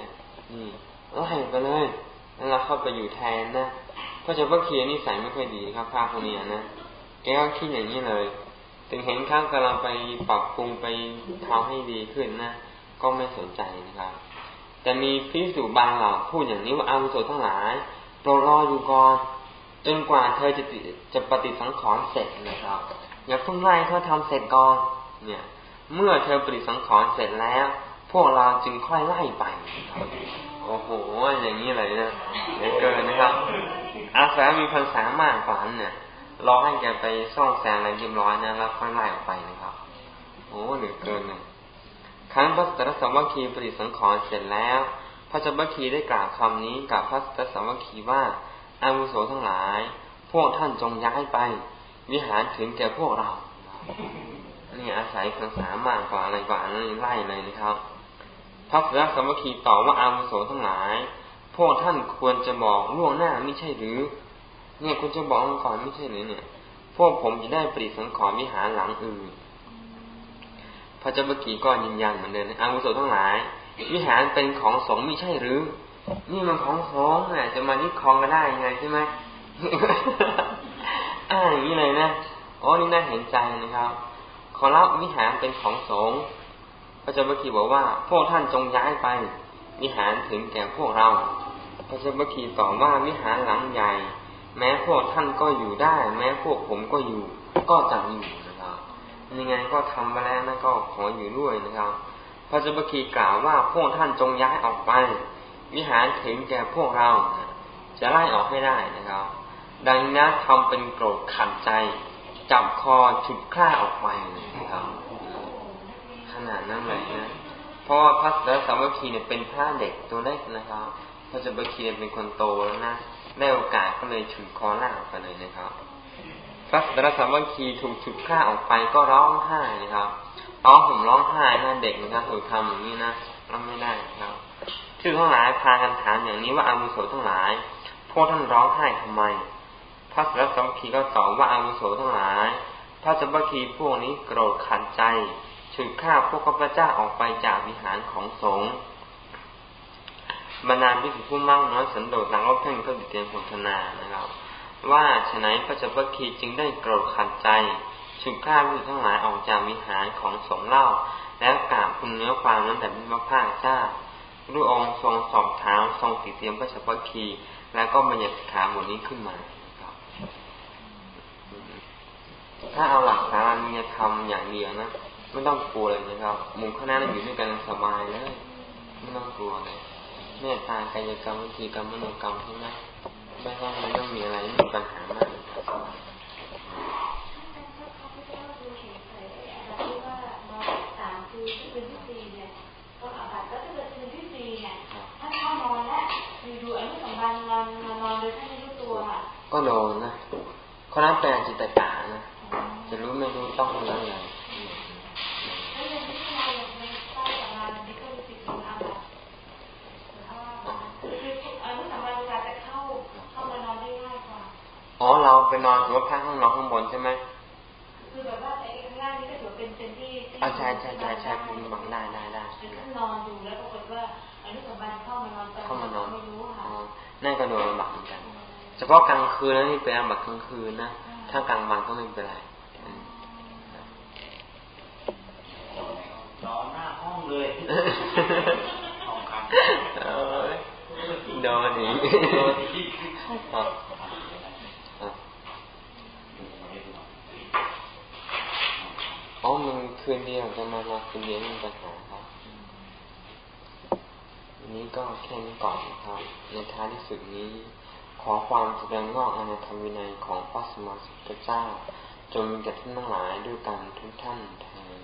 นี่ไล่ไปเลยแล้วเราเข้าไปอยู่แทนนะพระเจ้าพระเคียนี่ใส่ไม่ค่อยดีครับพระคนนี้นะแกก็คิดอย่างนี้เลย ถึงเห็นข้างกำลังไปปรับปรุงไปทำให้ดีขึ้นนะก็ไม่สนใจนะครับ แต่มีพิสูจบางเหล่าพูดอย่างนี้ว่าอาวุโสทั้งหลายโปรรออยู่ก่อนจนกว่าเธอจะจะปฏิสังขรณ์เสร็จนะครับ อย่าเพิ่งไล่เขาทำเสร็จก่อนเนี่ย เมื่อเธอปฏิสังขรณ์เสร็จแล้ว พวกเราจึงค่อยไล่ไปโอ้โหอย่างนี้เลยนะเคยวเกินนะครับ อาสามีคนสามารถฝันเนี่ย รอให้แกไปซ่องแซงอะไรเรียบร้อยนะแล้วค่อยไล่ออกไปนะครับ โอ้เหลือเกินเลยครั้งพระสัตตสวัคคีปฏิสังขรเสร็จแล้ว พระจักรคีได้กล่าวคำนี้กับพระสัตตสวัคคีว่าอาวุโสทั้งหลาย พวกท่านจงย้ายไป วิหารถึงแก่พวกเรานี่อาศัยภาษามากกว่าอะไรกว่านั้นไล่เลยนะครับพระสัสมัคคีตอบว่าอาวุโสทั้งหลาย พวกท่านควรจะบอกล่วงหน้าไม่ใช่หรือ เนี่ยคุณจะบอกก่อนไม่ใช่หรือเนี่ย พวกผมจะได้ปริสังขรวิหารหลังอื่น พระเจ้าเมื่อกี้ก็ยืนยันเหมือนเดิมอาวุโสทั้งหลาย วิหารเป็นของสงฆ์ไม่ใช่หรือ นี่มันของสงฆ์เนี่ยจะมายึดครองกันได้ยังไงใช่ไหมอ้าอย่างนี้เลยนะอ๋อนี่น่าเห็นใจนะครับ ขอรับวิหารเป็นของสงฆ์พระเจ้าบัคีบอกว่า พวกท่านจงย้ายไป วิหารถึงแก่พวกเรา พระเจ้าบัคีตอบว่าวิหารหลังใหญ่ แม้พวกท่านก็อยู่ได้ แม้พวกผมก็อยู่ ก็จะอยู่นะครับยังไงก็ทำมาแล้วนะก็ขออยู่ด้วยนะครับ พระเจ้าบัคีกล่าวว่าพวกท่านจงย้ายออกไป วิหารถึงแก่พวกเราจะไล่ออกให้ได้นะครับ ดังนั้นทำเป็นโกรธขันใจ จับคอฉุดคล้าออกไปนะครับขนาดนั้นเลยนะเพราะว่าพระสัสาวัคคีเนี่ยเป็นพระเด็กตัวเล็กนะครับพระสัสาวัคคีเป็นคนโตแล้วนะ ได้โอกาสก็เลยฉุดคอล่าออกไปเลยนะครับพระสัสาวัคคีถูกฉุดคล้าออกไปก็ร้องไห้นะครับร้องผมร้องไห้นะเด็กนะครับถูกทำอย่างนี้นะรับไม่ได้ครับชื่อทั้งหลายพากันถามอย่างนี้ว่าอามุโสทั้งหลาย พวกท่านร้องไห้ทำไม พระสัสาวัคคีก็ตอบว่าอามุโสทั้งหลายพระสัสาวัคคีพวกนี้โกรธขันใจฉุดข้าพวกข้าพเจ้าออกไปจากวิหารของสงฆ์ บรรดาพิสุผู้มั่งน้อยสันโดษต่างก็เพ่งเพื่อติเตียนผลธนานะครับ ว่าฉนัยพระเจ้าพระคีจึงได้โกรธขัดใจฉุดข้าผู้ทั้งหลายออกจากวิหารของสงเล่า แล้วกราบคุณเนื้อความนั้นแต่พระภาคเจ้ารูองค์ทรงสอบถามทรงติเตียมพระเจ้าพระคีแล้วก็บัญญัติขาบทนี้ขึ้นมาถ้าเอาหลักสารานิยธรรมอย่างเดียวนะไม่ต้องกลัวเลยนะครับมุมข้างหน้าอยู่ด้วยกันสบายเลยไม่ต้องกลัวเลย เมตตากายกรรมวิธีกรรมมโนกรรมใช่ไหมไม่ต้องไม่ต้องมีอะไรไม่มีปัญหามากก็โดนนะเขานับแต่จิตตานะ จะรู้ไม่รู้ต้องเรื่องอะไร อ๋อเราไปนอนรถพักห้องนอนข้างบนใช่ไหมคือแบบว่าไอ้ข้างล่างนี่ก็ถือเป็นเป็นที่ที่ใช่ใช่ใช่ใช่คุณบังได้ได้ได้ขึ้นนอนอยู่แล้วปรากฏว่าอนุสมบัติเข้ามานอนเข้ามานอนไม่รู้ค่ะนั่นก็โดนบังเหมือนกัน เฉพาะกลางคืนแล้วนี่เป็นบักกลางคืนนะถ้ากลางวันก็ไม่เป็นไรนอนหน้าห้องเลยห้องคันโดนอีก อ๋อมันคืนเดียวจะมามาคืนเดียวมีปัญหาครับอันนี้ก็แค่นี้ก่อนนะครับ ในท้ายที่สุดนี้ ขอความแสดงงอกอนธรรมวินัยของพระสมมาสุทเจ้า จงมีแก่ท่านทั้งหลายด้วยกันทุกท่านแทน